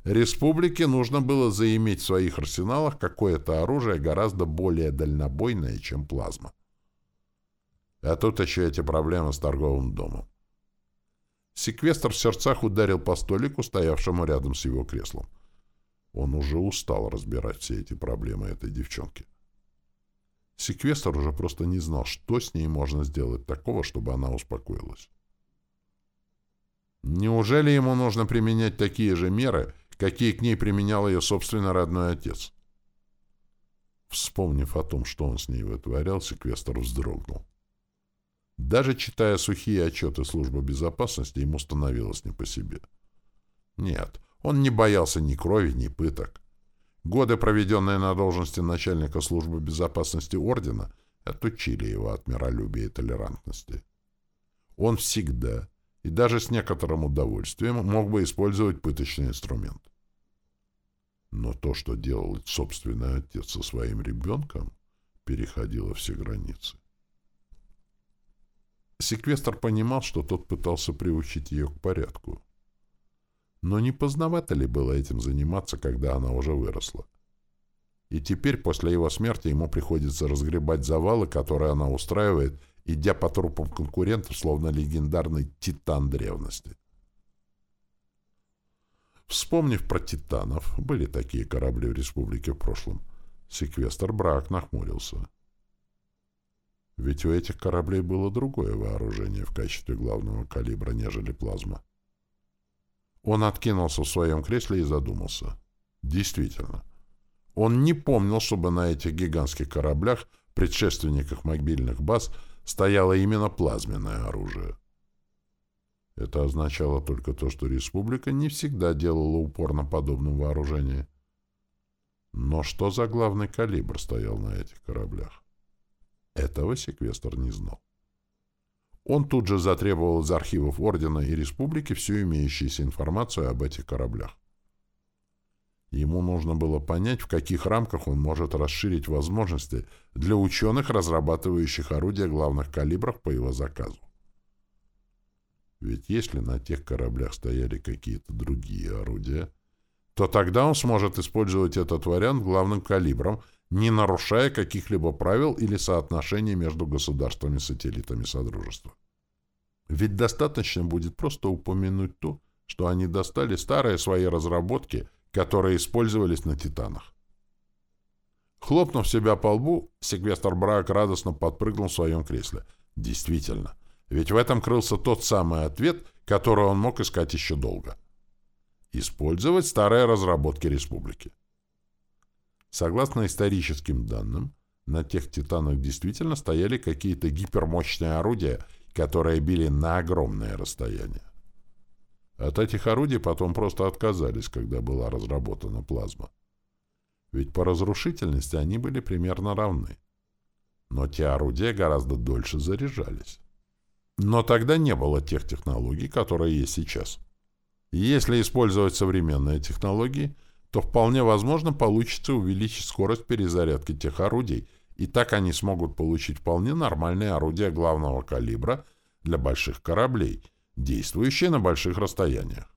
Республике нужно было заиметь в своих арсеналах какое-то оружие гораздо более дальнобойное, чем плазма. А тут еще эти проблемы с торговым домом. Секвестр в сердцах ударил по столику, стоявшему рядом с его креслом. Он уже устал разбирать все эти проблемы этой девчонки. Секвестр уже просто не знал, что с ней можно сделать такого, чтобы она успокоилась. Неужели ему нужно применять такие же меры, какие к ней применял ее собственный родной отец. Вспомнив о том, что он с ней вытворял, секвестр вздрогнул. Даже читая сухие отчеты службы безопасности, ему становилось не по себе. Нет, он не боялся ни крови, ни пыток. Годы, проведенные на должности начальника службы безопасности ордена, отучили его от миролюбия и толерантности. Он всегда, и даже с некоторым удовольствием, мог бы использовать пыточный инструмент. Но то, что делал собственный отец со своим ребенком, переходило все границы. Секвестр понимал, что тот пытался приучить ее к порядку. Но не поздновато ли было этим заниматься, когда она уже выросла? И теперь, после его смерти, ему приходится разгребать завалы, которые она устраивает, идя по трупам конкурентов, словно легендарный титан древности. Вспомнив про титанов, были такие корабли в республике в прошлом, секвестр Брак нахмурился. Ведь у этих кораблей было другое вооружение в качестве главного калибра, нежели плазма. Он откинулся в своем кресле и задумался. Действительно, он не помнил, чтобы на этих гигантских кораблях, предшественниках мобильных баз, стояло именно плазменное оружие. Это означало только то, что республика не всегда делала упор на подобном вооружении. Но что за главный калибр стоял на этих кораблях? Этого секвестр не знал. Он тут же затребовал из архивов Ордена и Республики всю имеющуюся информацию об этих кораблях. Ему нужно было понять, в каких рамках он может расширить возможности для ученых, разрабатывающих орудия главных калибров по его заказу. Ведь если на тех кораблях стояли какие-то другие орудия, то тогда он сможет использовать этот вариант главным калибром — не нарушая каких-либо правил или соотношений между государствами-сателлитами Содружества. Ведь достаточно будет просто упомянуть то, что они достали старые свои разработки, которые использовались на «Титанах». Хлопнув себя по лбу, секвестр Брак радостно подпрыгнул в своем кресле. Действительно, ведь в этом крылся тот самый ответ, который он мог искать еще долго. Использовать старые разработки республики. Согласно историческим данным, на тех «Титанах» действительно стояли какие-то гипермощные орудия, которые били на огромное расстояние. От этих орудий потом просто отказались, когда была разработана плазма. Ведь по разрушительности они были примерно равны. Но те орудия гораздо дольше заряжались. Но тогда не было тех технологий, которые есть сейчас. Если использовать современные технологии – то вполне возможно получится увеличить скорость перезарядки тех орудий, и так они смогут получить вполне нормальные орудия главного калибра для больших кораблей, действующие на больших расстояниях.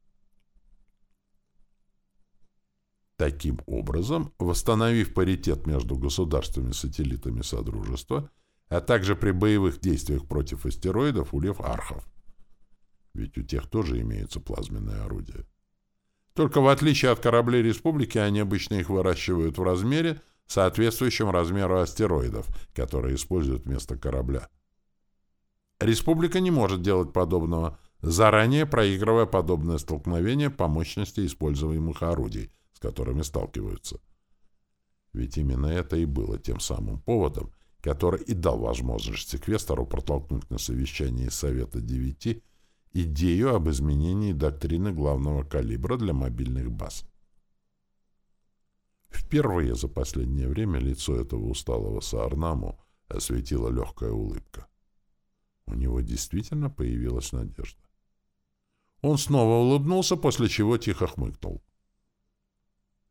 Таким образом, восстановив паритет между государствами-сателлитами Содружества, а также при боевых действиях против астероидов у Лев-Архов. Ведь у тех тоже имеются плазменные орудия. Только в отличие от кораблей республики, они обычно их выращивают в размере, соответствующем размеру астероидов, которые используют вместо корабля. Республика не может делать подобного, заранее проигрывая подобное столкновение по мощности используемых орудий, с которыми сталкиваются. Ведь именно это и было тем самым поводом, который и дал возможность секвестору протолкнуть на совещании Совета Девяти идею об изменении доктрины главного калибра для мобильных баз. Впервые за последнее время лицо этого усталого Саарнаму осветила легкая улыбка. У него действительно появилась надежда. Он снова улыбнулся, после чего тихо хмыкнул.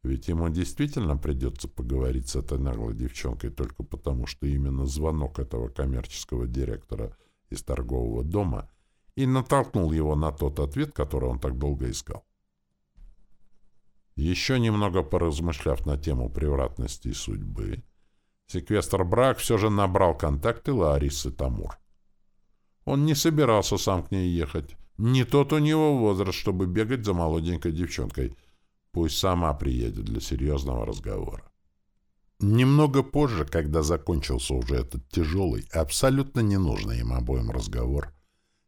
Ведь ему действительно придется поговорить с этой наглой девчонкой только потому, что именно звонок этого коммерческого директора из торгового дома и натолкнул его на тот ответ, который он так долго искал. Еще немного поразмышляв на тему превратности судьбы, секвестр Брак все же набрал контакты Ларисы Тамур. Он не собирался сам к ней ехать. Не тот у него возраст, чтобы бегать за молоденькой девчонкой. Пусть сама приедет для серьезного разговора. Немного позже, когда закончился уже этот тяжелый, абсолютно ненужный им обоим разговор,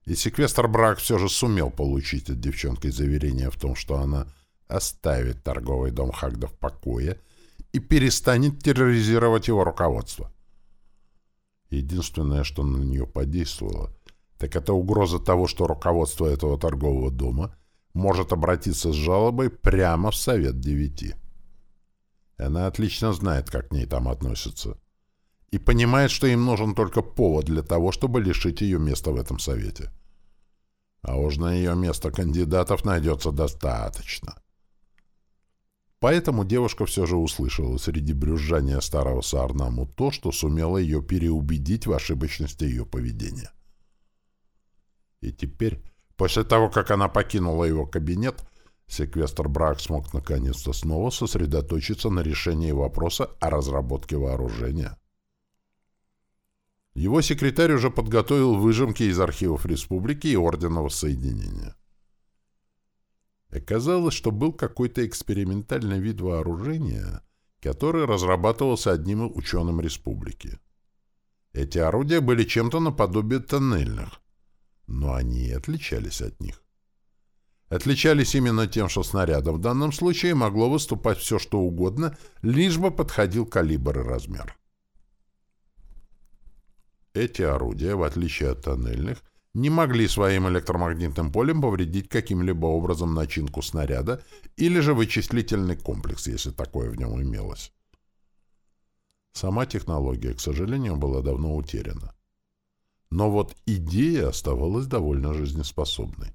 и секвестр Брак все же сумел получить от девчонки заверение в том, что она оставит торговый дом Хагда в покое и перестанет терроризировать его руководство. Единственное, что на нее подействовало, так это угроза того, что руководство этого торгового дома может обратиться с жалобой прямо в Совет Девяти. Она отлично знает, как к ней там относятся. И понимает, что им нужен только повод для того, чтобы лишить ее места в этом совете. А уж на ее место кандидатов найдется достаточно. Поэтому девушка все же услышала среди брюзжания старого Саарнаму то, что сумело ее переубедить в ошибочности ее поведения. И теперь, после того, как она покинула его кабинет, секвестр Брак смог наконец-то снова сосредоточиться на решении вопроса о разработке вооружения. Его секретарь уже подготовил выжимки из архивов республики и орденного соединения. Оказалось, что был какой-то экспериментальный вид вооружения, который разрабатывался одним ученым республики. Эти орудия были чем-то наподобие тоннельных, но они и отличались от них. Отличались именно тем, что снарядом в данном случае могло выступать все, что угодно, лишь бы подходил калибр и размер. Эти орудия, в отличие от тоннельных, не могли своим электромагнитным полем повредить каким-либо образом начинку снаряда или же вычислительный комплекс, если такое в нем имелось. Сама технология, к сожалению, была давно утеряна. Но вот идея оставалась довольно жизнеспособной.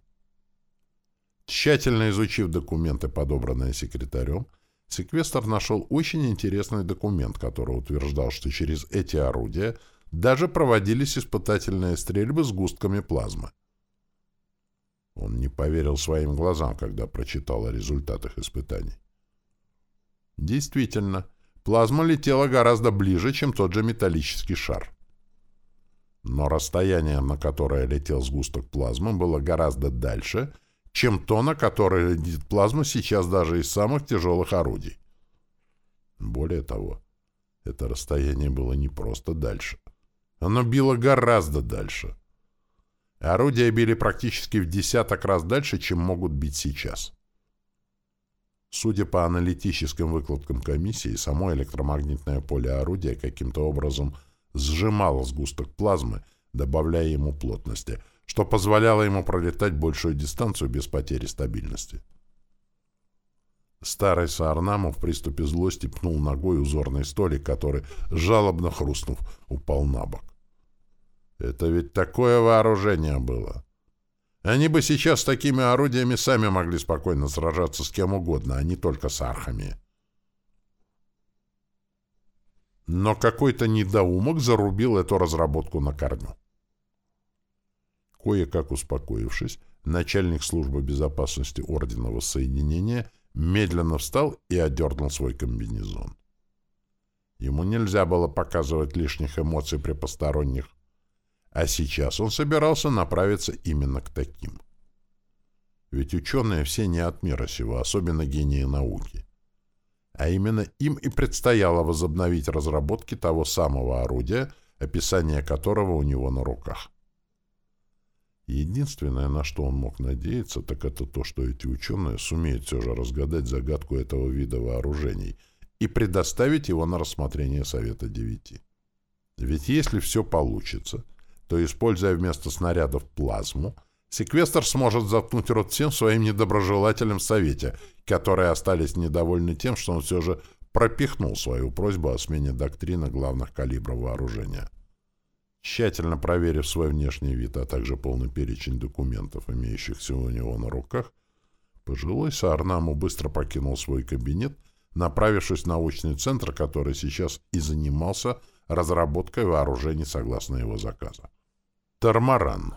Тщательно изучив документы, подобранные секретарем, секвестр нашел очень интересный документ, который утверждал, что через эти орудия – даже проводились испытательные стрельбы с густками плазмы. Он не поверил своим глазам, когда прочитал о результатах испытаний. Действительно, плазма летела гораздо ближе, чем тот же металлический шар. Но расстояние, на которое летел сгусток плазмы, было гораздо дальше, чем то, на которое летит плазма сейчас даже из самых тяжелых орудий. Более того, это расстояние было не просто дальше. Оно било гораздо дальше. Орудия били практически в десяток раз дальше, чем могут бить сейчас. Судя по аналитическим выкладкам комиссии, само электромагнитное поле орудия каким-то образом сжимало сгусток плазмы, добавляя ему плотности, что позволяло ему пролетать большую дистанцию без потери стабильности. Старый Саарнаму в приступе злости пнул ногой узорный столик, который, жалобно хрустнув, упал на бок. Это ведь такое вооружение было. Они бы сейчас с такими орудиями сами могли спокойно сражаться с кем угодно, а не только с архами. Но какой-то недоумок зарубил эту разработку на корню. Кое-как успокоившись, начальник службы безопасности Ордена Соединения медленно встал и одернул свой комбинезон. Ему нельзя было показывать лишних эмоций при посторонних, а сейчас он собирался направиться именно к таким. Ведь ученые все не от мира сего, особенно гении науки. А именно им и предстояло возобновить разработки того самого орудия, описание которого у него на руках. Единственное, на что он мог надеяться, так это то, что эти ученые сумеют все же разгадать загадку этого вида вооружений и предоставить его на рассмотрение Совета Девяти. Ведь если все получится, то, используя вместо снарядов плазму, секвестр сможет заткнуть рот всем своим недоброжелателям в Совете, которые остались недовольны тем, что он все же пропихнул свою просьбу о смене доктрины главных калибров вооружения. Тщательно проверив свой внешний вид, а также полный перечень документов, имеющихся у него на руках, пожилой Саарнаму быстро покинул свой кабинет, направившись в научный центр, который сейчас и занимался разработкой вооружений согласно его заказу. Тормаран.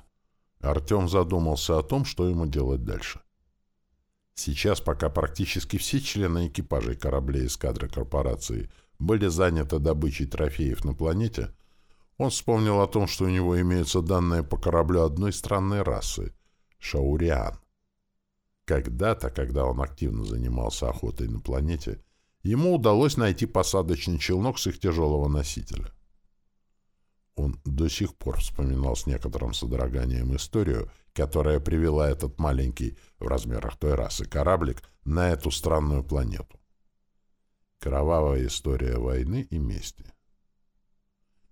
Артем задумался о том, что ему делать дальше. Сейчас, пока практически все члены экипажей кораблей эскадры корпорации были заняты добычей трофеев на планете, он вспомнил о том, что у него имеются данные по кораблю одной странной расы — Шауриан. Когда-то, когда он активно занимался охотой на планете, ему удалось найти посадочный челнок с их тяжелого носителя. Он до сих пор вспоминал с некоторым содроганием историю, которая привела этот маленький в размерах той расы кораблик на эту странную планету. Кровавая история войны и мести.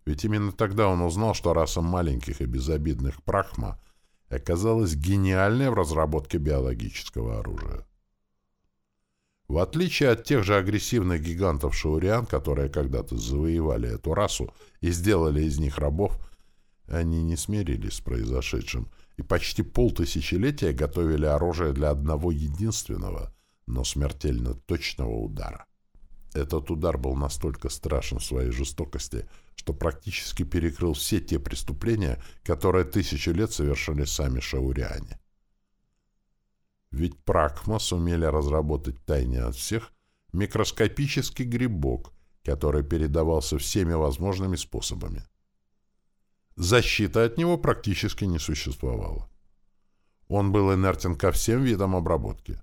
Ведь именно тогда он узнал, что раса маленьких и безобидных прахма оказалась гениальной в разработке биологического оружия. В отличие от тех же агрессивных гигантов шауриан, которые когда-то завоевали эту расу и сделали из них рабов, они не смирились с произошедшим и почти полтысячелетия готовили оружие для одного единственного, но смертельно точного удара. Этот удар был настолько страшен в своей жестокости, что практически перекрыл все те преступления, которые тысячу лет совершали сами шауриане. Ведь Пракма сумели разработать тайне от всех микроскопический грибок, который передавался всеми возможными способами. Защита от него практически не существовала. Он был инертен ко всем видам обработки.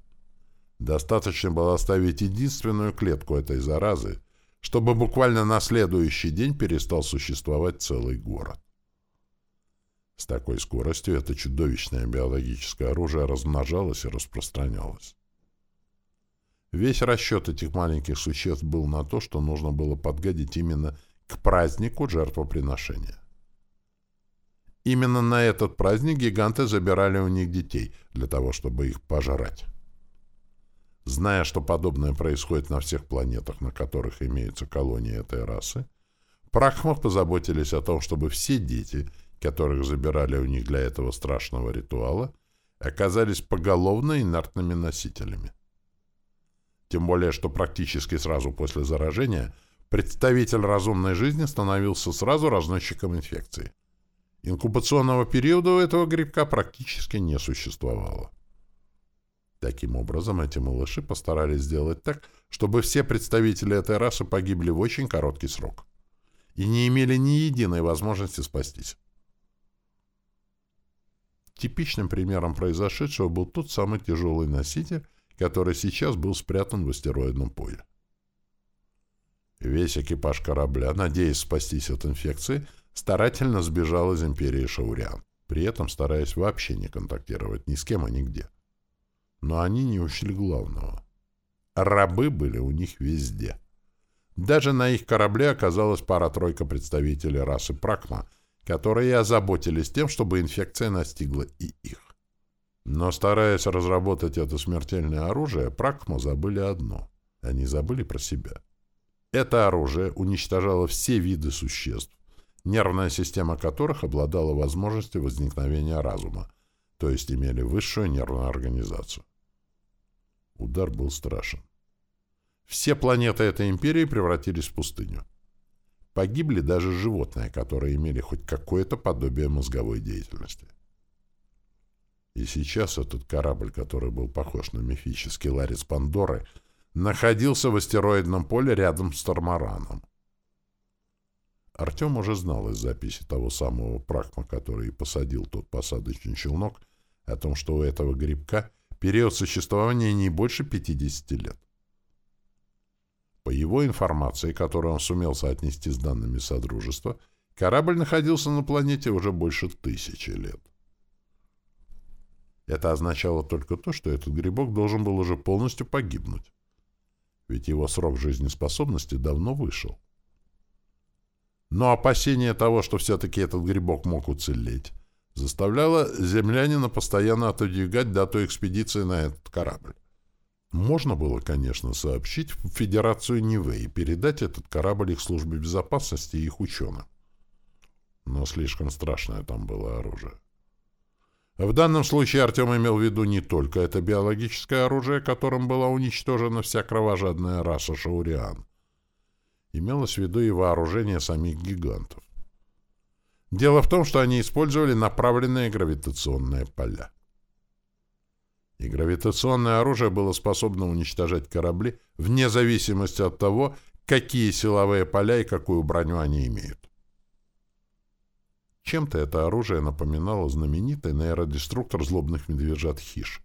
Достаточно было оставить единственную клетку этой заразы, чтобы буквально на следующий день перестал существовать целый город. С такой скоростью это чудовищное биологическое оружие размножалось и распространялось. Весь расчет этих маленьких существ был на то, что нужно было подгадить именно к празднику жертвоприношения. Именно на этот праздник гиганты забирали у них детей, для того, чтобы их пожрать. Зная, что подобное происходит на всех планетах, на которых имеются колонии этой расы, Прахмов позаботились о том, чтобы все дети – которых забирали у них для этого страшного ритуала, оказались поголовно инертными носителями. Тем более, что практически сразу после заражения представитель разумной жизни становился сразу разносчиком инфекции. Инкубационного периода у этого грибка практически не существовало. Таким образом, эти малыши постарались сделать так, чтобы все представители этой расы погибли в очень короткий срок и не имели ни единой возможности спастись. Типичным примером произошедшего был тот самый тяжелый носитель, который сейчас был спрятан в астероидном поле. Весь экипаж корабля, надеясь спастись от инфекции, старательно сбежал из империи Шауриан, при этом стараясь вообще не контактировать ни с кем и нигде. Но они не учли главного. Рабы были у них везде. Даже на их корабле оказалась пара-тройка представителей расы Пракма — которые озаботились тем, чтобы инфекция настигла и их. Но стараясь разработать это смертельное оружие, Пракмо забыли одно. Они забыли про себя. Это оружие уничтожало все виды существ, нервная система которых обладала возможностью возникновения разума, то есть имели высшую нервную организацию. Удар был страшен. Все планеты этой империи превратились в пустыню. Погибли даже животные, которые имели хоть какое-то подобие мозговой деятельности. И сейчас этот корабль, который был похож на мифический ларец Пандоры, находился в астероидном поле рядом с Тормараном. Артем уже знал из записи того самого Пракма, который посадил тот посадочный челнок, о том, что у этого грибка период существования не больше 50 лет. По его информации, которую он сумел соотнести с данными Содружества, корабль находился на планете уже больше тысячи лет. Это означало только то, что этот грибок должен был уже полностью погибнуть. Ведь его срок жизнеспособности давно вышел. Но опасение того, что все-таки этот грибок мог уцелеть, заставляло землянина постоянно отодвигать дату экспедиции на этот корабль. Можно было, конечно, сообщить в Федерацию Нивы и передать этот корабль их службе безопасности и их ученым. Но слишком страшное там было оружие. В данном случае Артем имел в виду не только это биологическое оружие, которым была уничтожена вся кровожадная раса шауриан. Имелось в виду и вооружение самих гигантов. Дело в том, что они использовали направленные гравитационные поля и гравитационное оружие было способно уничтожать корабли вне зависимости от того, какие силовые поля и какую броню они имеют. Чем-то это оружие напоминало знаменитый нейродеструктор злобных медвежат Хиш,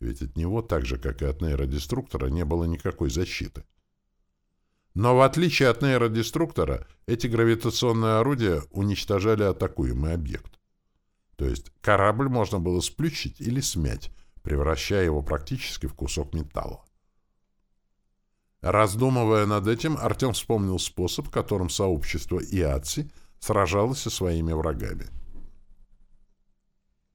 ведь от него, так же, как и от нейродеструктора, не было никакой защиты. Но в отличие от нейродеструктора, эти гравитационные орудия уничтожали атакуемый объект. То есть корабль можно было сплющить или смять, превращая его практически в кусок металла. Раздумывая над этим, Артем вспомнил способ, которым сообщество ИАЦИ сражалась со своими врагами.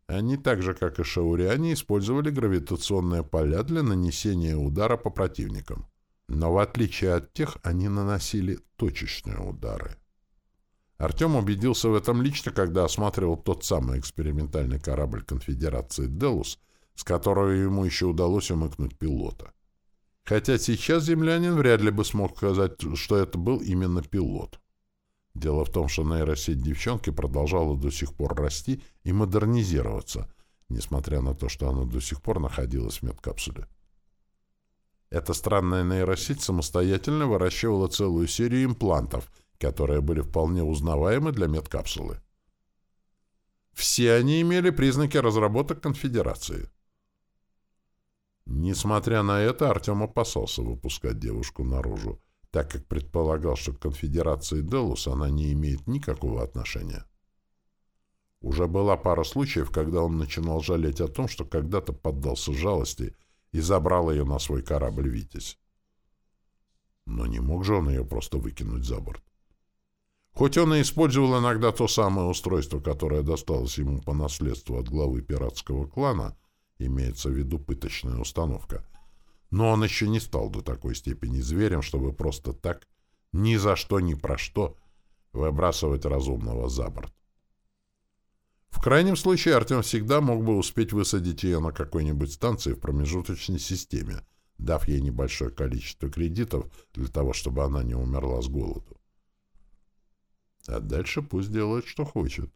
Они так же, как и шауриане, использовали гравитационные поля для нанесения удара по противникам. Но в отличие от тех, они наносили точечные удары. Артем убедился в этом лично, когда осматривал тот самый экспериментальный корабль конфедерации «Делус», с которого ему еще удалось умыкнуть пилота. Хотя сейчас землянин вряд ли бы смог сказать, что это был именно пилот. Дело в том, что нейросеть девчонки продолжала до сих пор расти и модернизироваться, несмотря на то, что она до сих пор находилась в медкапсуле. Эта странная нейросеть самостоятельно выращивала целую серию имплантов, которые были вполне узнаваемы для медкапсулы. Все они имели признаки разработок конфедерации. Несмотря на это, Артем опасался выпускать девушку наружу, так как предполагал, что к конфедерации Делус она не имеет никакого отношения. Уже была пара случаев, когда он начинал жалеть о том, что когда-то поддался жалости и забрал ее на свой корабль «Витязь». Но не мог же он ее просто выкинуть за борт. Хоть он и использовал иногда то самое устройство, которое досталось ему по наследству от главы пиратского клана, имеется в виду пыточная установка — но он еще не стал до такой степени зверем, чтобы просто так, ни за что, ни про что, выбрасывать разумного за борт. В крайнем случае Артем всегда мог бы успеть высадить ее на какой-нибудь станции в промежуточной системе, дав ей небольшое количество кредитов для того, чтобы она не умерла с голоду. А дальше пусть делает, что хочет.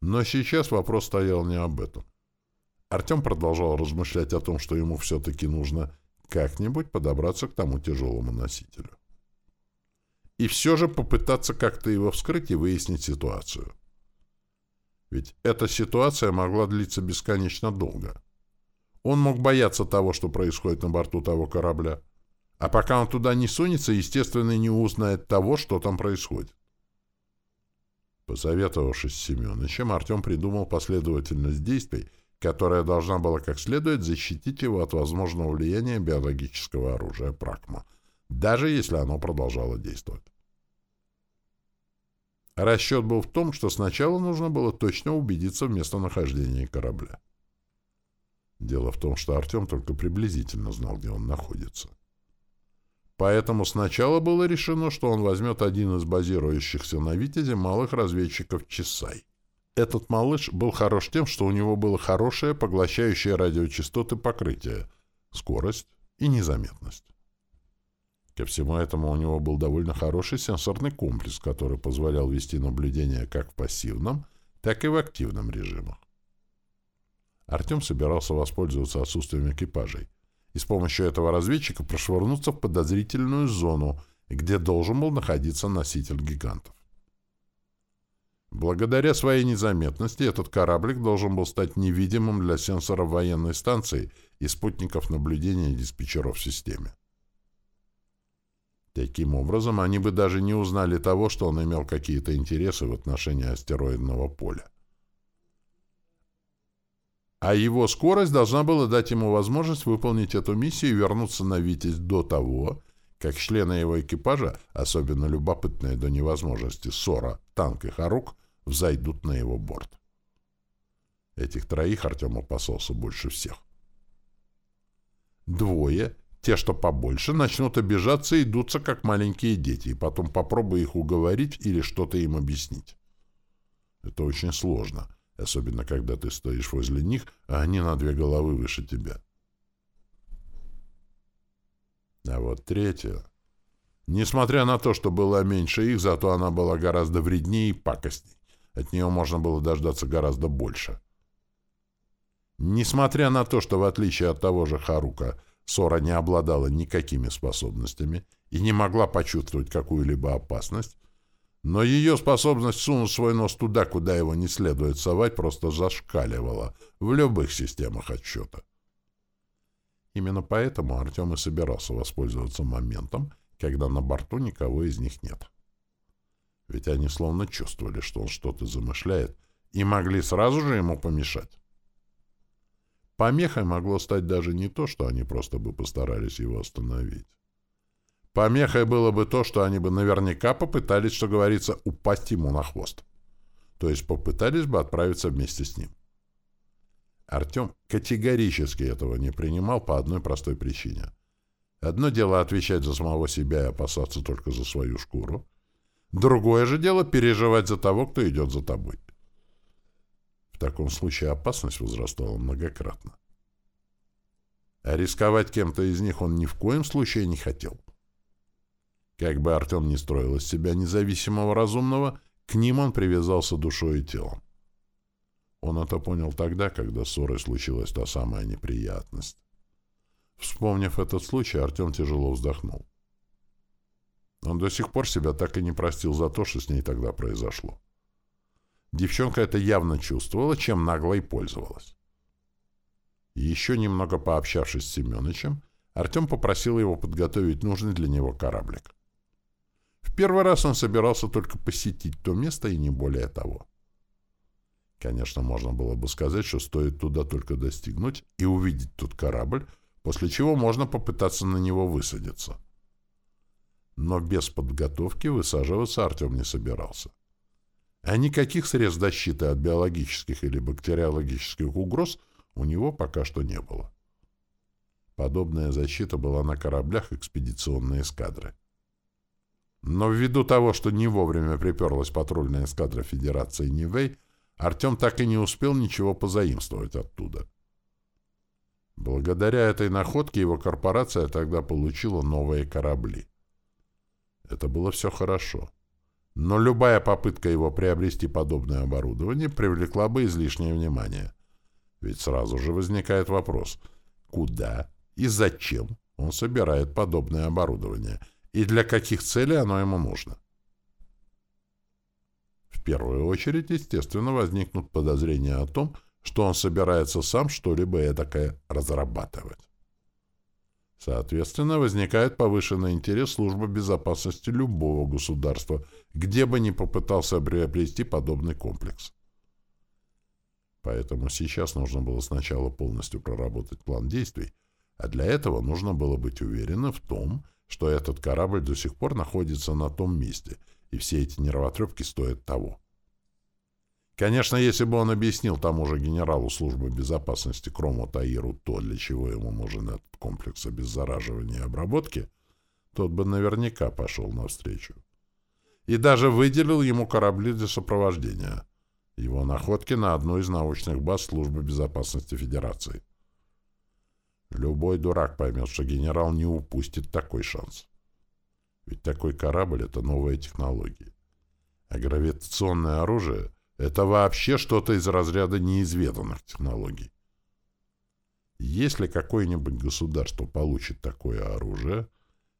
Но сейчас вопрос стоял не об этом. Артем продолжал размышлять о том, что ему все-таки нужно как-нибудь подобраться к тому тяжелому носителю. И все же попытаться как-то его вскрыть и выяснить ситуацию. Ведь эта ситуация могла длиться бесконечно долго. Он мог бояться того, что происходит на борту того корабля. А пока он туда не сунется, естественно, не узнает того, что там происходит. Посоветовавшись с Семеновичем, Артем придумал последовательность действий, которая должна была как следует защитить его от возможного влияния биологического оружия Пракма, даже если оно продолжало действовать. Расчет был в том, что сначала нужно было точно убедиться в местонахождении корабля. Дело в том, что Артем только приблизительно знал, где он находится. Поэтому сначала было решено, что он возьмет один из базирующихся на «Витязе» малых разведчиков Чесай. Этот малыш был хорош тем, что у него было хорошее поглощающее радиочастоты покрытие, скорость и незаметность. Ко всему этому у него был довольно хороший сенсорный комплекс, который позволял вести наблюдение как в пассивном, так и в активном режимах. Артем собирался воспользоваться отсутствием экипажей и с помощью этого разведчика прошвырнуться в подозрительную зону, где должен был находиться носитель гигантов. Благодаря своей незаметности этот кораблик должен был стать невидимым для сенсоров военной станции и спутников наблюдения диспетчеров в системе. Таким образом, они бы даже не узнали того, что он имел какие-то интересы в отношении астероидного поля. А его скорость должна была дать ему возможность выполнить эту миссию и вернуться на «Витязь» до того, как члены его экипажа, особенно любопытные до невозможности Сора, Танк и Харук, взойдут на его борт. Этих троих Артем опасался больше всех. Двое, те, что побольше, начнут обижаться и дуться, как маленькие дети, и потом попробуй их уговорить или что-то им объяснить. Это очень сложно, особенно когда ты стоишь возле них, а они на две головы выше тебя. А вот третья... Несмотря на то, что была меньше их, зато она была гораздо вреднее и пакостней. От нее можно было дождаться гораздо больше. Несмотря на то, что в отличие от того же Харука, Сора не обладала никакими способностями и не могла почувствовать какую-либо опасность, но ее способность сунуть свой нос туда, куда его не следует совать, просто зашкаливала в любых системах отсчета. Именно поэтому Артем и собирался воспользоваться моментом, когда на борту никого из них нет ведь они словно чувствовали, что он что-то замышляет, и могли сразу же ему помешать. Помехой могло стать даже не то, что они просто бы постарались его остановить. Помехой было бы то, что они бы наверняка попытались, что говорится, упасть ему на хвост. То есть попытались бы отправиться вместе с ним. Артем категорически этого не принимал по одной простой причине. Одно дело отвечать за самого себя и опасаться только за свою шкуру. Другое же дело переживать за того, кто идет за тобой. В таком случае опасность возрастала многократно. А рисковать кем-то из них он ни в коем случае не хотел. Как бы Артем не строил из себя независимого разумного, к ним он привязался душой и телом. Он это понял тогда, когда ссорой случилась та самая неприятность. Вспомнив этот случай, Артем тяжело вздохнул. Он до сих пор себя так и не простил за то, что с ней тогда произошло. Девчонка это явно чувствовала, чем нагло и пользовалась. Еще немного пообщавшись с Семеновичем, Артем попросил его подготовить нужный для него кораблик. В первый раз он собирался только посетить то место и не более того. Конечно, можно было бы сказать, что стоит туда только достигнуть и увидеть тот корабль, после чего можно попытаться на него высадиться. Но без подготовки высаживаться Артем не собирался. А никаких средств защиты от биологических или бактериологических угроз у него пока что не было. Подобная защита была на кораблях экспедиционной эскадры. Но ввиду того, что не вовремя приперлась патрульная эскадра Федерации Нивэй, Артем так и не успел ничего позаимствовать оттуда. Благодаря этой находке его корпорация тогда получила новые корабли. Это было все хорошо. Но любая попытка его приобрести подобное оборудование привлекла бы излишнее внимание. Ведь сразу же возникает вопрос, куда и зачем он собирает подобное оборудование, и для каких целей оно ему нужно. В первую очередь, естественно, возникнут подозрения о том, что он собирается сам что-либо этакое разрабатывать. Соответственно, возникает повышенный интерес службы безопасности любого государства, где бы ни попытался приобрести подобный комплекс. Поэтому сейчас нужно было сначала полностью проработать план действий, а для этого нужно было быть уверенным в том, что этот корабль до сих пор находится на том месте, и все эти нервотрепки стоят того. Конечно, если бы он объяснил тому же генералу службы безопасности Крому Таиру то, для чего ему нужен этот комплекс обеззараживания и обработки, тот бы наверняка пошел навстречу. И даже выделил ему корабли для сопровождения. Его находки на одну из научных баз службы безопасности Федерации. Любой дурак поймет, что генерал не упустит такой шанс. Ведь такой корабль — это новая технология. А гравитационное оружие — это вообще что-то из разряда неизведанных технологий. Если какое-нибудь государство получит такое оружие,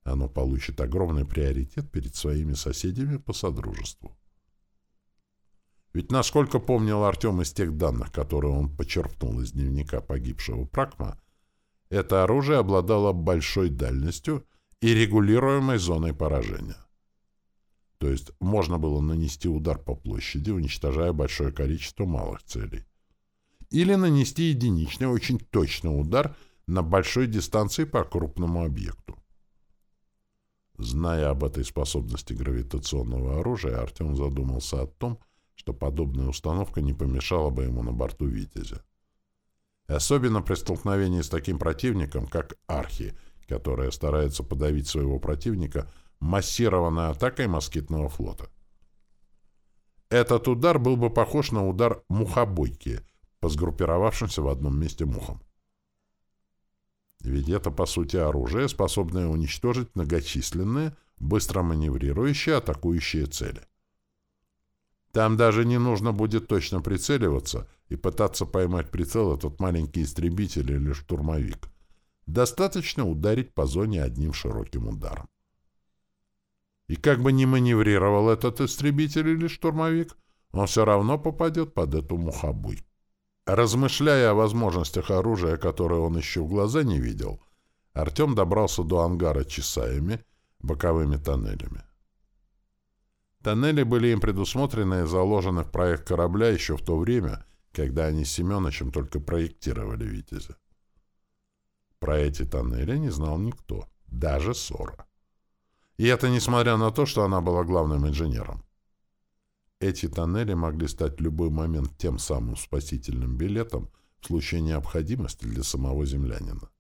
оно получит огромный приоритет перед своими соседями по содружеству. Ведь, насколько помнил Артем из тех данных, которые он почерпнул из дневника погибшего Пракма, это оружие обладало большой дальностью и регулируемой зоной поражения. То есть можно было нанести удар по площади, уничтожая большое количество малых целей. Или нанести единичный, очень точный удар на большой дистанции по крупному объекту. Зная об этой способности гравитационного оружия, Артем задумался о том, что подобная установка не помешала бы ему на борту «Витязя». Особенно при столкновении с таким противником, как Архи, которая старается подавить своего противника массированной атакой москитного флота. Этот удар был бы похож на удар мухобойки по сгруппировавшимся в одном месте мухам. Ведь это, по сути, оружие, способное уничтожить многочисленные, быстро маневрирующие атакующие цели. Там даже не нужно будет точно прицеливаться и пытаться поймать прицел этот маленький истребитель или штурмовик. Достаточно ударить по зоне одним широким ударом. И как бы ни маневрировал этот истребитель или штурмовик, он все равно попадет под эту мухобуй. Размышляя о возможностях оружия, которое он еще в глаза не видел, Артем добрался до ангара часаями, боковыми тоннелями. Тоннели были им предусмотрены и заложены в проект корабля еще в то время, когда они с Семеновичем только проектировали «Витязя». Про эти тоннели не знал никто, даже Сора. И это несмотря на то, что она была главным инженером. Эти тоннели могли стать в любой момент тем самым спасительным билетом в случае необходимости для самого землянина.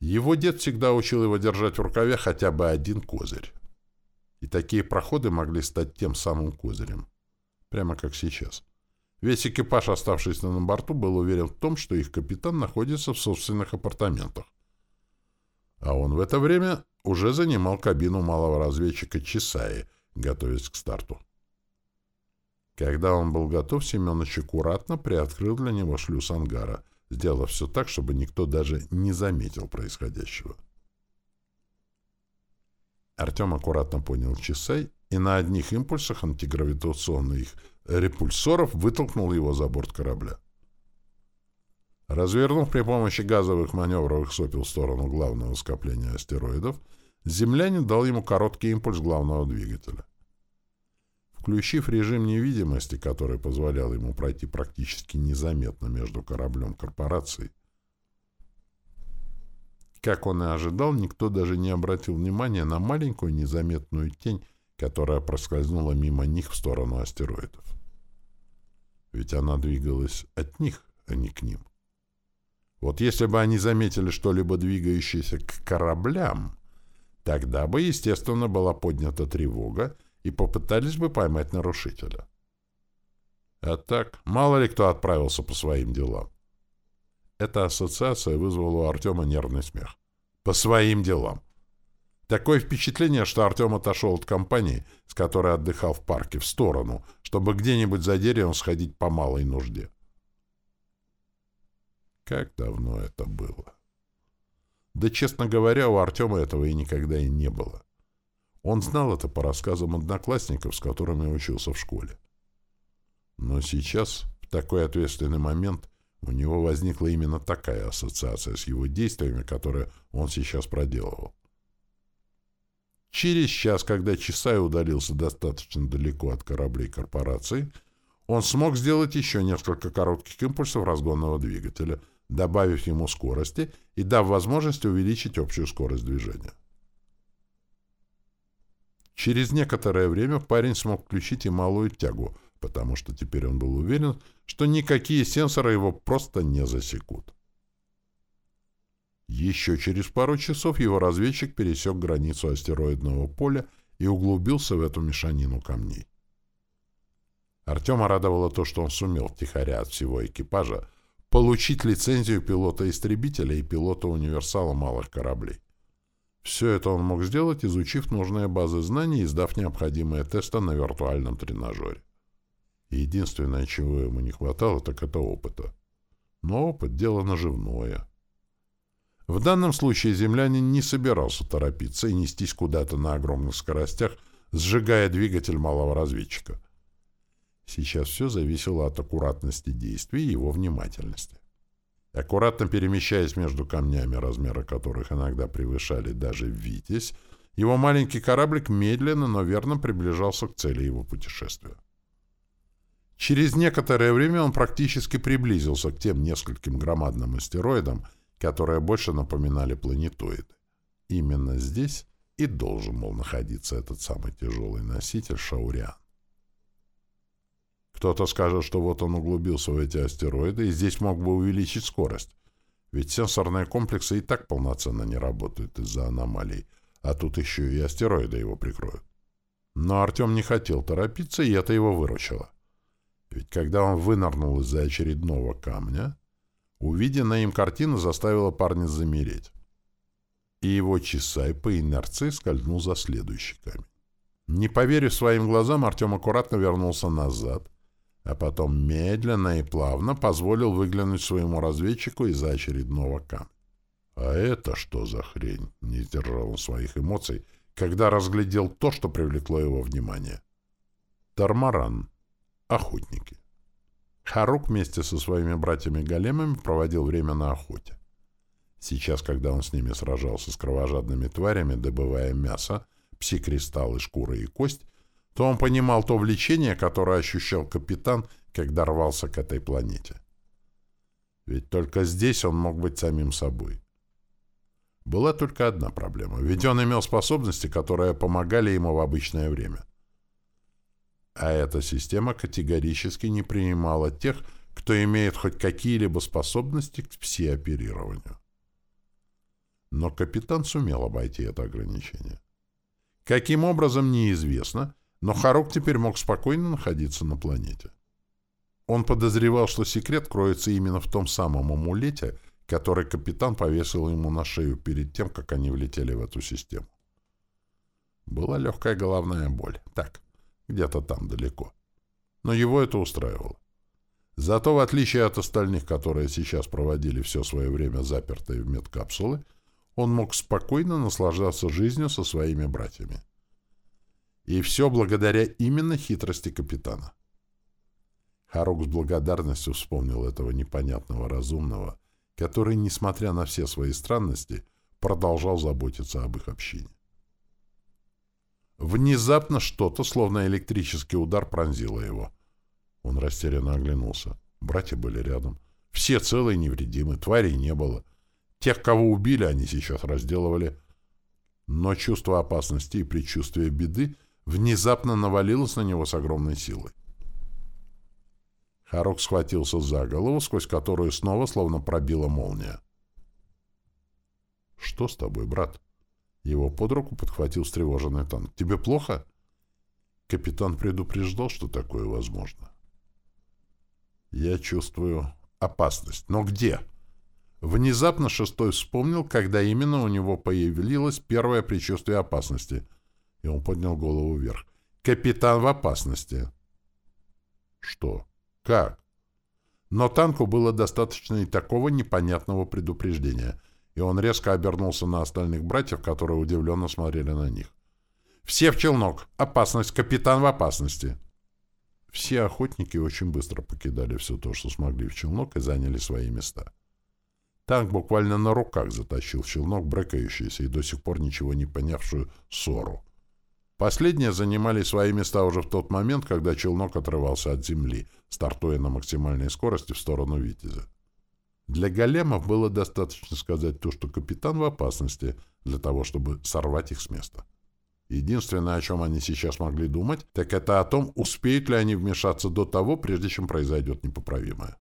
Его дед всегда учил его держать в рукаве хотя бы один козырь. И такие проходы могли стать тем самым козырем. Прямо как сейчас. Весь экипаж, оставшийся на борту, был уверен в том, что их капитан находится в собственных апартаментах. А он в это время уже занимал кабину малого разведчика Чесаи, готовясь к старту. Когда он был готов, Семенович аккуратно приоткрыл для него шлюз ангара, сделав все так, чтобы никто даже не заметил происходящего. Артем аккуратно понял Чесай и на одних импульсах антигравитационных репульсоров вытолкнул его за борт корабля. Развернув при помощи газовых маневровых сопел в сторону главного скопления астероидов, землянин дал ему короткий импульс главного двигателя. Включив режим невидимости, который позволял ему пройти практически незаметно между кораблем корпорации, как он и ожидал, никто даже не обратил внимания на маленькую незаметную тень, которая проскользнула мимо них в сторону астероидов. Ведь она двигалась от них, а не к ним. Вот если бы они заметили что-либо двигающееся к кораблям, тогда бы, естественно, была поднята тревога, и попытались бы поймать нарушителя. А так, мало ли кто отправился по своим делам. Эта ассоциация вызвала у Артема нервный смех. По своим делам. Такое впечатление, что Артем отошел от компании, с которой отдыхал в парке, в сторону, чтобы где-нибудь за деревом сходить по малой нужде. Как давно это было? Да, честно говоря, у Артема этого и никогда и не было. Он знал это по рассказам одноклассников, с которыми учился в школе. Но сейчас, в такой ответственный момент, у него возникла именно такая ассоциация с его действиями, которые он сейчас проделывал. Через час, когда Чесай удалился достаточно далеко от кораблей корпорации, он смог сделать еще несколько коротких импульсов разгонного двигателя, добавив ему скорости и дав возможность увеличить общую скорость движения. Через некоторое время парень смог включить и малую тягу, потому что теперь он был уверен, что никакие сенсоры его просто не засекут. Еще через пару часов его разведчик пересек границу астероидного поля и углубился в эту мешанину камней. Артема радовало то, что он сумел, втихаря от всего экипажа, получить лицензию пилота-истребителя и пилота-универсала малых кораблей. Все это он мог сделать, изучив нужные базы знаний и сдав необходимые тесты на виртуальном тренажере. Единственное, чего ему не хватало, так это опыта. Но опыт — дело наживное. В данном случае землянин не собирался торопиться и нестись куда-то на огромных скоростях, сжигая двигатель малого разведчика. Сейчас все зависело от аккуратности действий и его внимательности. Аккуратно перемещаясь между камнями, размеры которых иногда превышали даже «Витязь», его маленький кораблик медленно, но верно приближался к цели его путешествия. Через некоторое время он практически приблизился к тем нескольким громадным астероидам, которые больше напоминали планетоиды. Именно здесь и должен был находиться этот самый тяжелый носитель Шауриан. Кто-то скажет, что вот он углубился в эти астероиды и здесь мог бы увеличить скорость. Ведь сенсорные комплексы и так полноценно не работают из-за аномалий, а тут еще и астероиды его прикроют. Но Артем не хотел торопиться, и это его выручило. Ведь когда он вынырнул из-за очередного камня, увиденная им картина заставила парня замереть. И его часай по инерции скользнул за следующий камень. Не поверив своим глазам, Артем аккуратно вернулся назад а потом медленно и плавно позволил выглянуть своему разведчику из-за очередного камня. «А это что за хрень?» — не сдержал он своих эмоций, когда разглядел то, что привлекло его внимание. Тармаран. Охотники. Харук вместе со своими братьями-големами проводил время на охоте. Сейчас, когда он с ними сражался с кровожадными тварями, добывая мясо, пси-кристаллы, шкуры и кость, то он понимал то влечение, которое ощущал капитан, когда рвался к этой планете. Ведь только здесь он мог быть самим собой. Была только одна проблема, ведь он имел способности, которые помогали ему в обычное время. А эта система категорически не принимала тех, кто имеет хоть какие-либо способности к псиоперированию. Но капитан сумел обойти это ограничение. Каким образом, неизвестно, но Харук теперь мог спокойно находиться на планете. Он подозревал, что секрет кроется именно в том самом амулете, который капитан повесил ему на шею перед тем, как они влетели в эту систему. Была легкая головная боль. Так, где-то там далеко. Но его это устраивало. Зато, в отличие от остальных, которые сейчас проводили все свое время запертые в медкапсулы, он мог спокойно наслаждаться жизнью со своими братьями. И все благодаря именно хитрости капитана. Харук с благодарностью вспомнил этого непонятного разумного, который, несмотря на все свои странности, продолжал заботиться об их общине. Внезапно что-то, словно электрический удар, пронзило его. Он растерянно оглянулся. Братья были рядом. Все целые невредимы, тварей не было. Тех, кого убили, они сейчас разделывали. Но чувство опасности и предчувствие беды внезапно навалилось на него с огромной силой. Харок схватился за голову, сквозь которую снова словно пробила молния. «Что с тобой, брат?» Его под руку подхватил встревоженный танк. «Тебе плохо?» Капитан предупреждал, что такое возможно. «Я чувствую опасность. Но где?» Внезапно шестой вспомнил, когда именно у него появилось первое предчувствие опасности. И он поднял голову вверх. «Капитан в опасности!» «Что? Как?» Но танку было достаточно и такого непонятного предупреждения — и он резко обернулся на остальных братьев, которые удивленно смотрели на них. «Все в челнок! Опасность! Капитан в опасности!» Все охотники очень быстро покидали все то, что смогли в челнок, и заняли свои места. Танк буквально на руках затащил в челнок брыкающийся и до сих пор ничего не понявшую ссору. Последние занимали свои места уже в тот момент, когда челнок отрывался от земли, стартуя на максимальной скорости в сторону Витязя. Для големов было достаточно сказать то, что капитан в опасности, для того, чтобы сорвать их с места. Единственное, о чем они сейчас могли думать, так это о том, успеют ли они вмешаться до того, прежде чем произойдет непоправимое.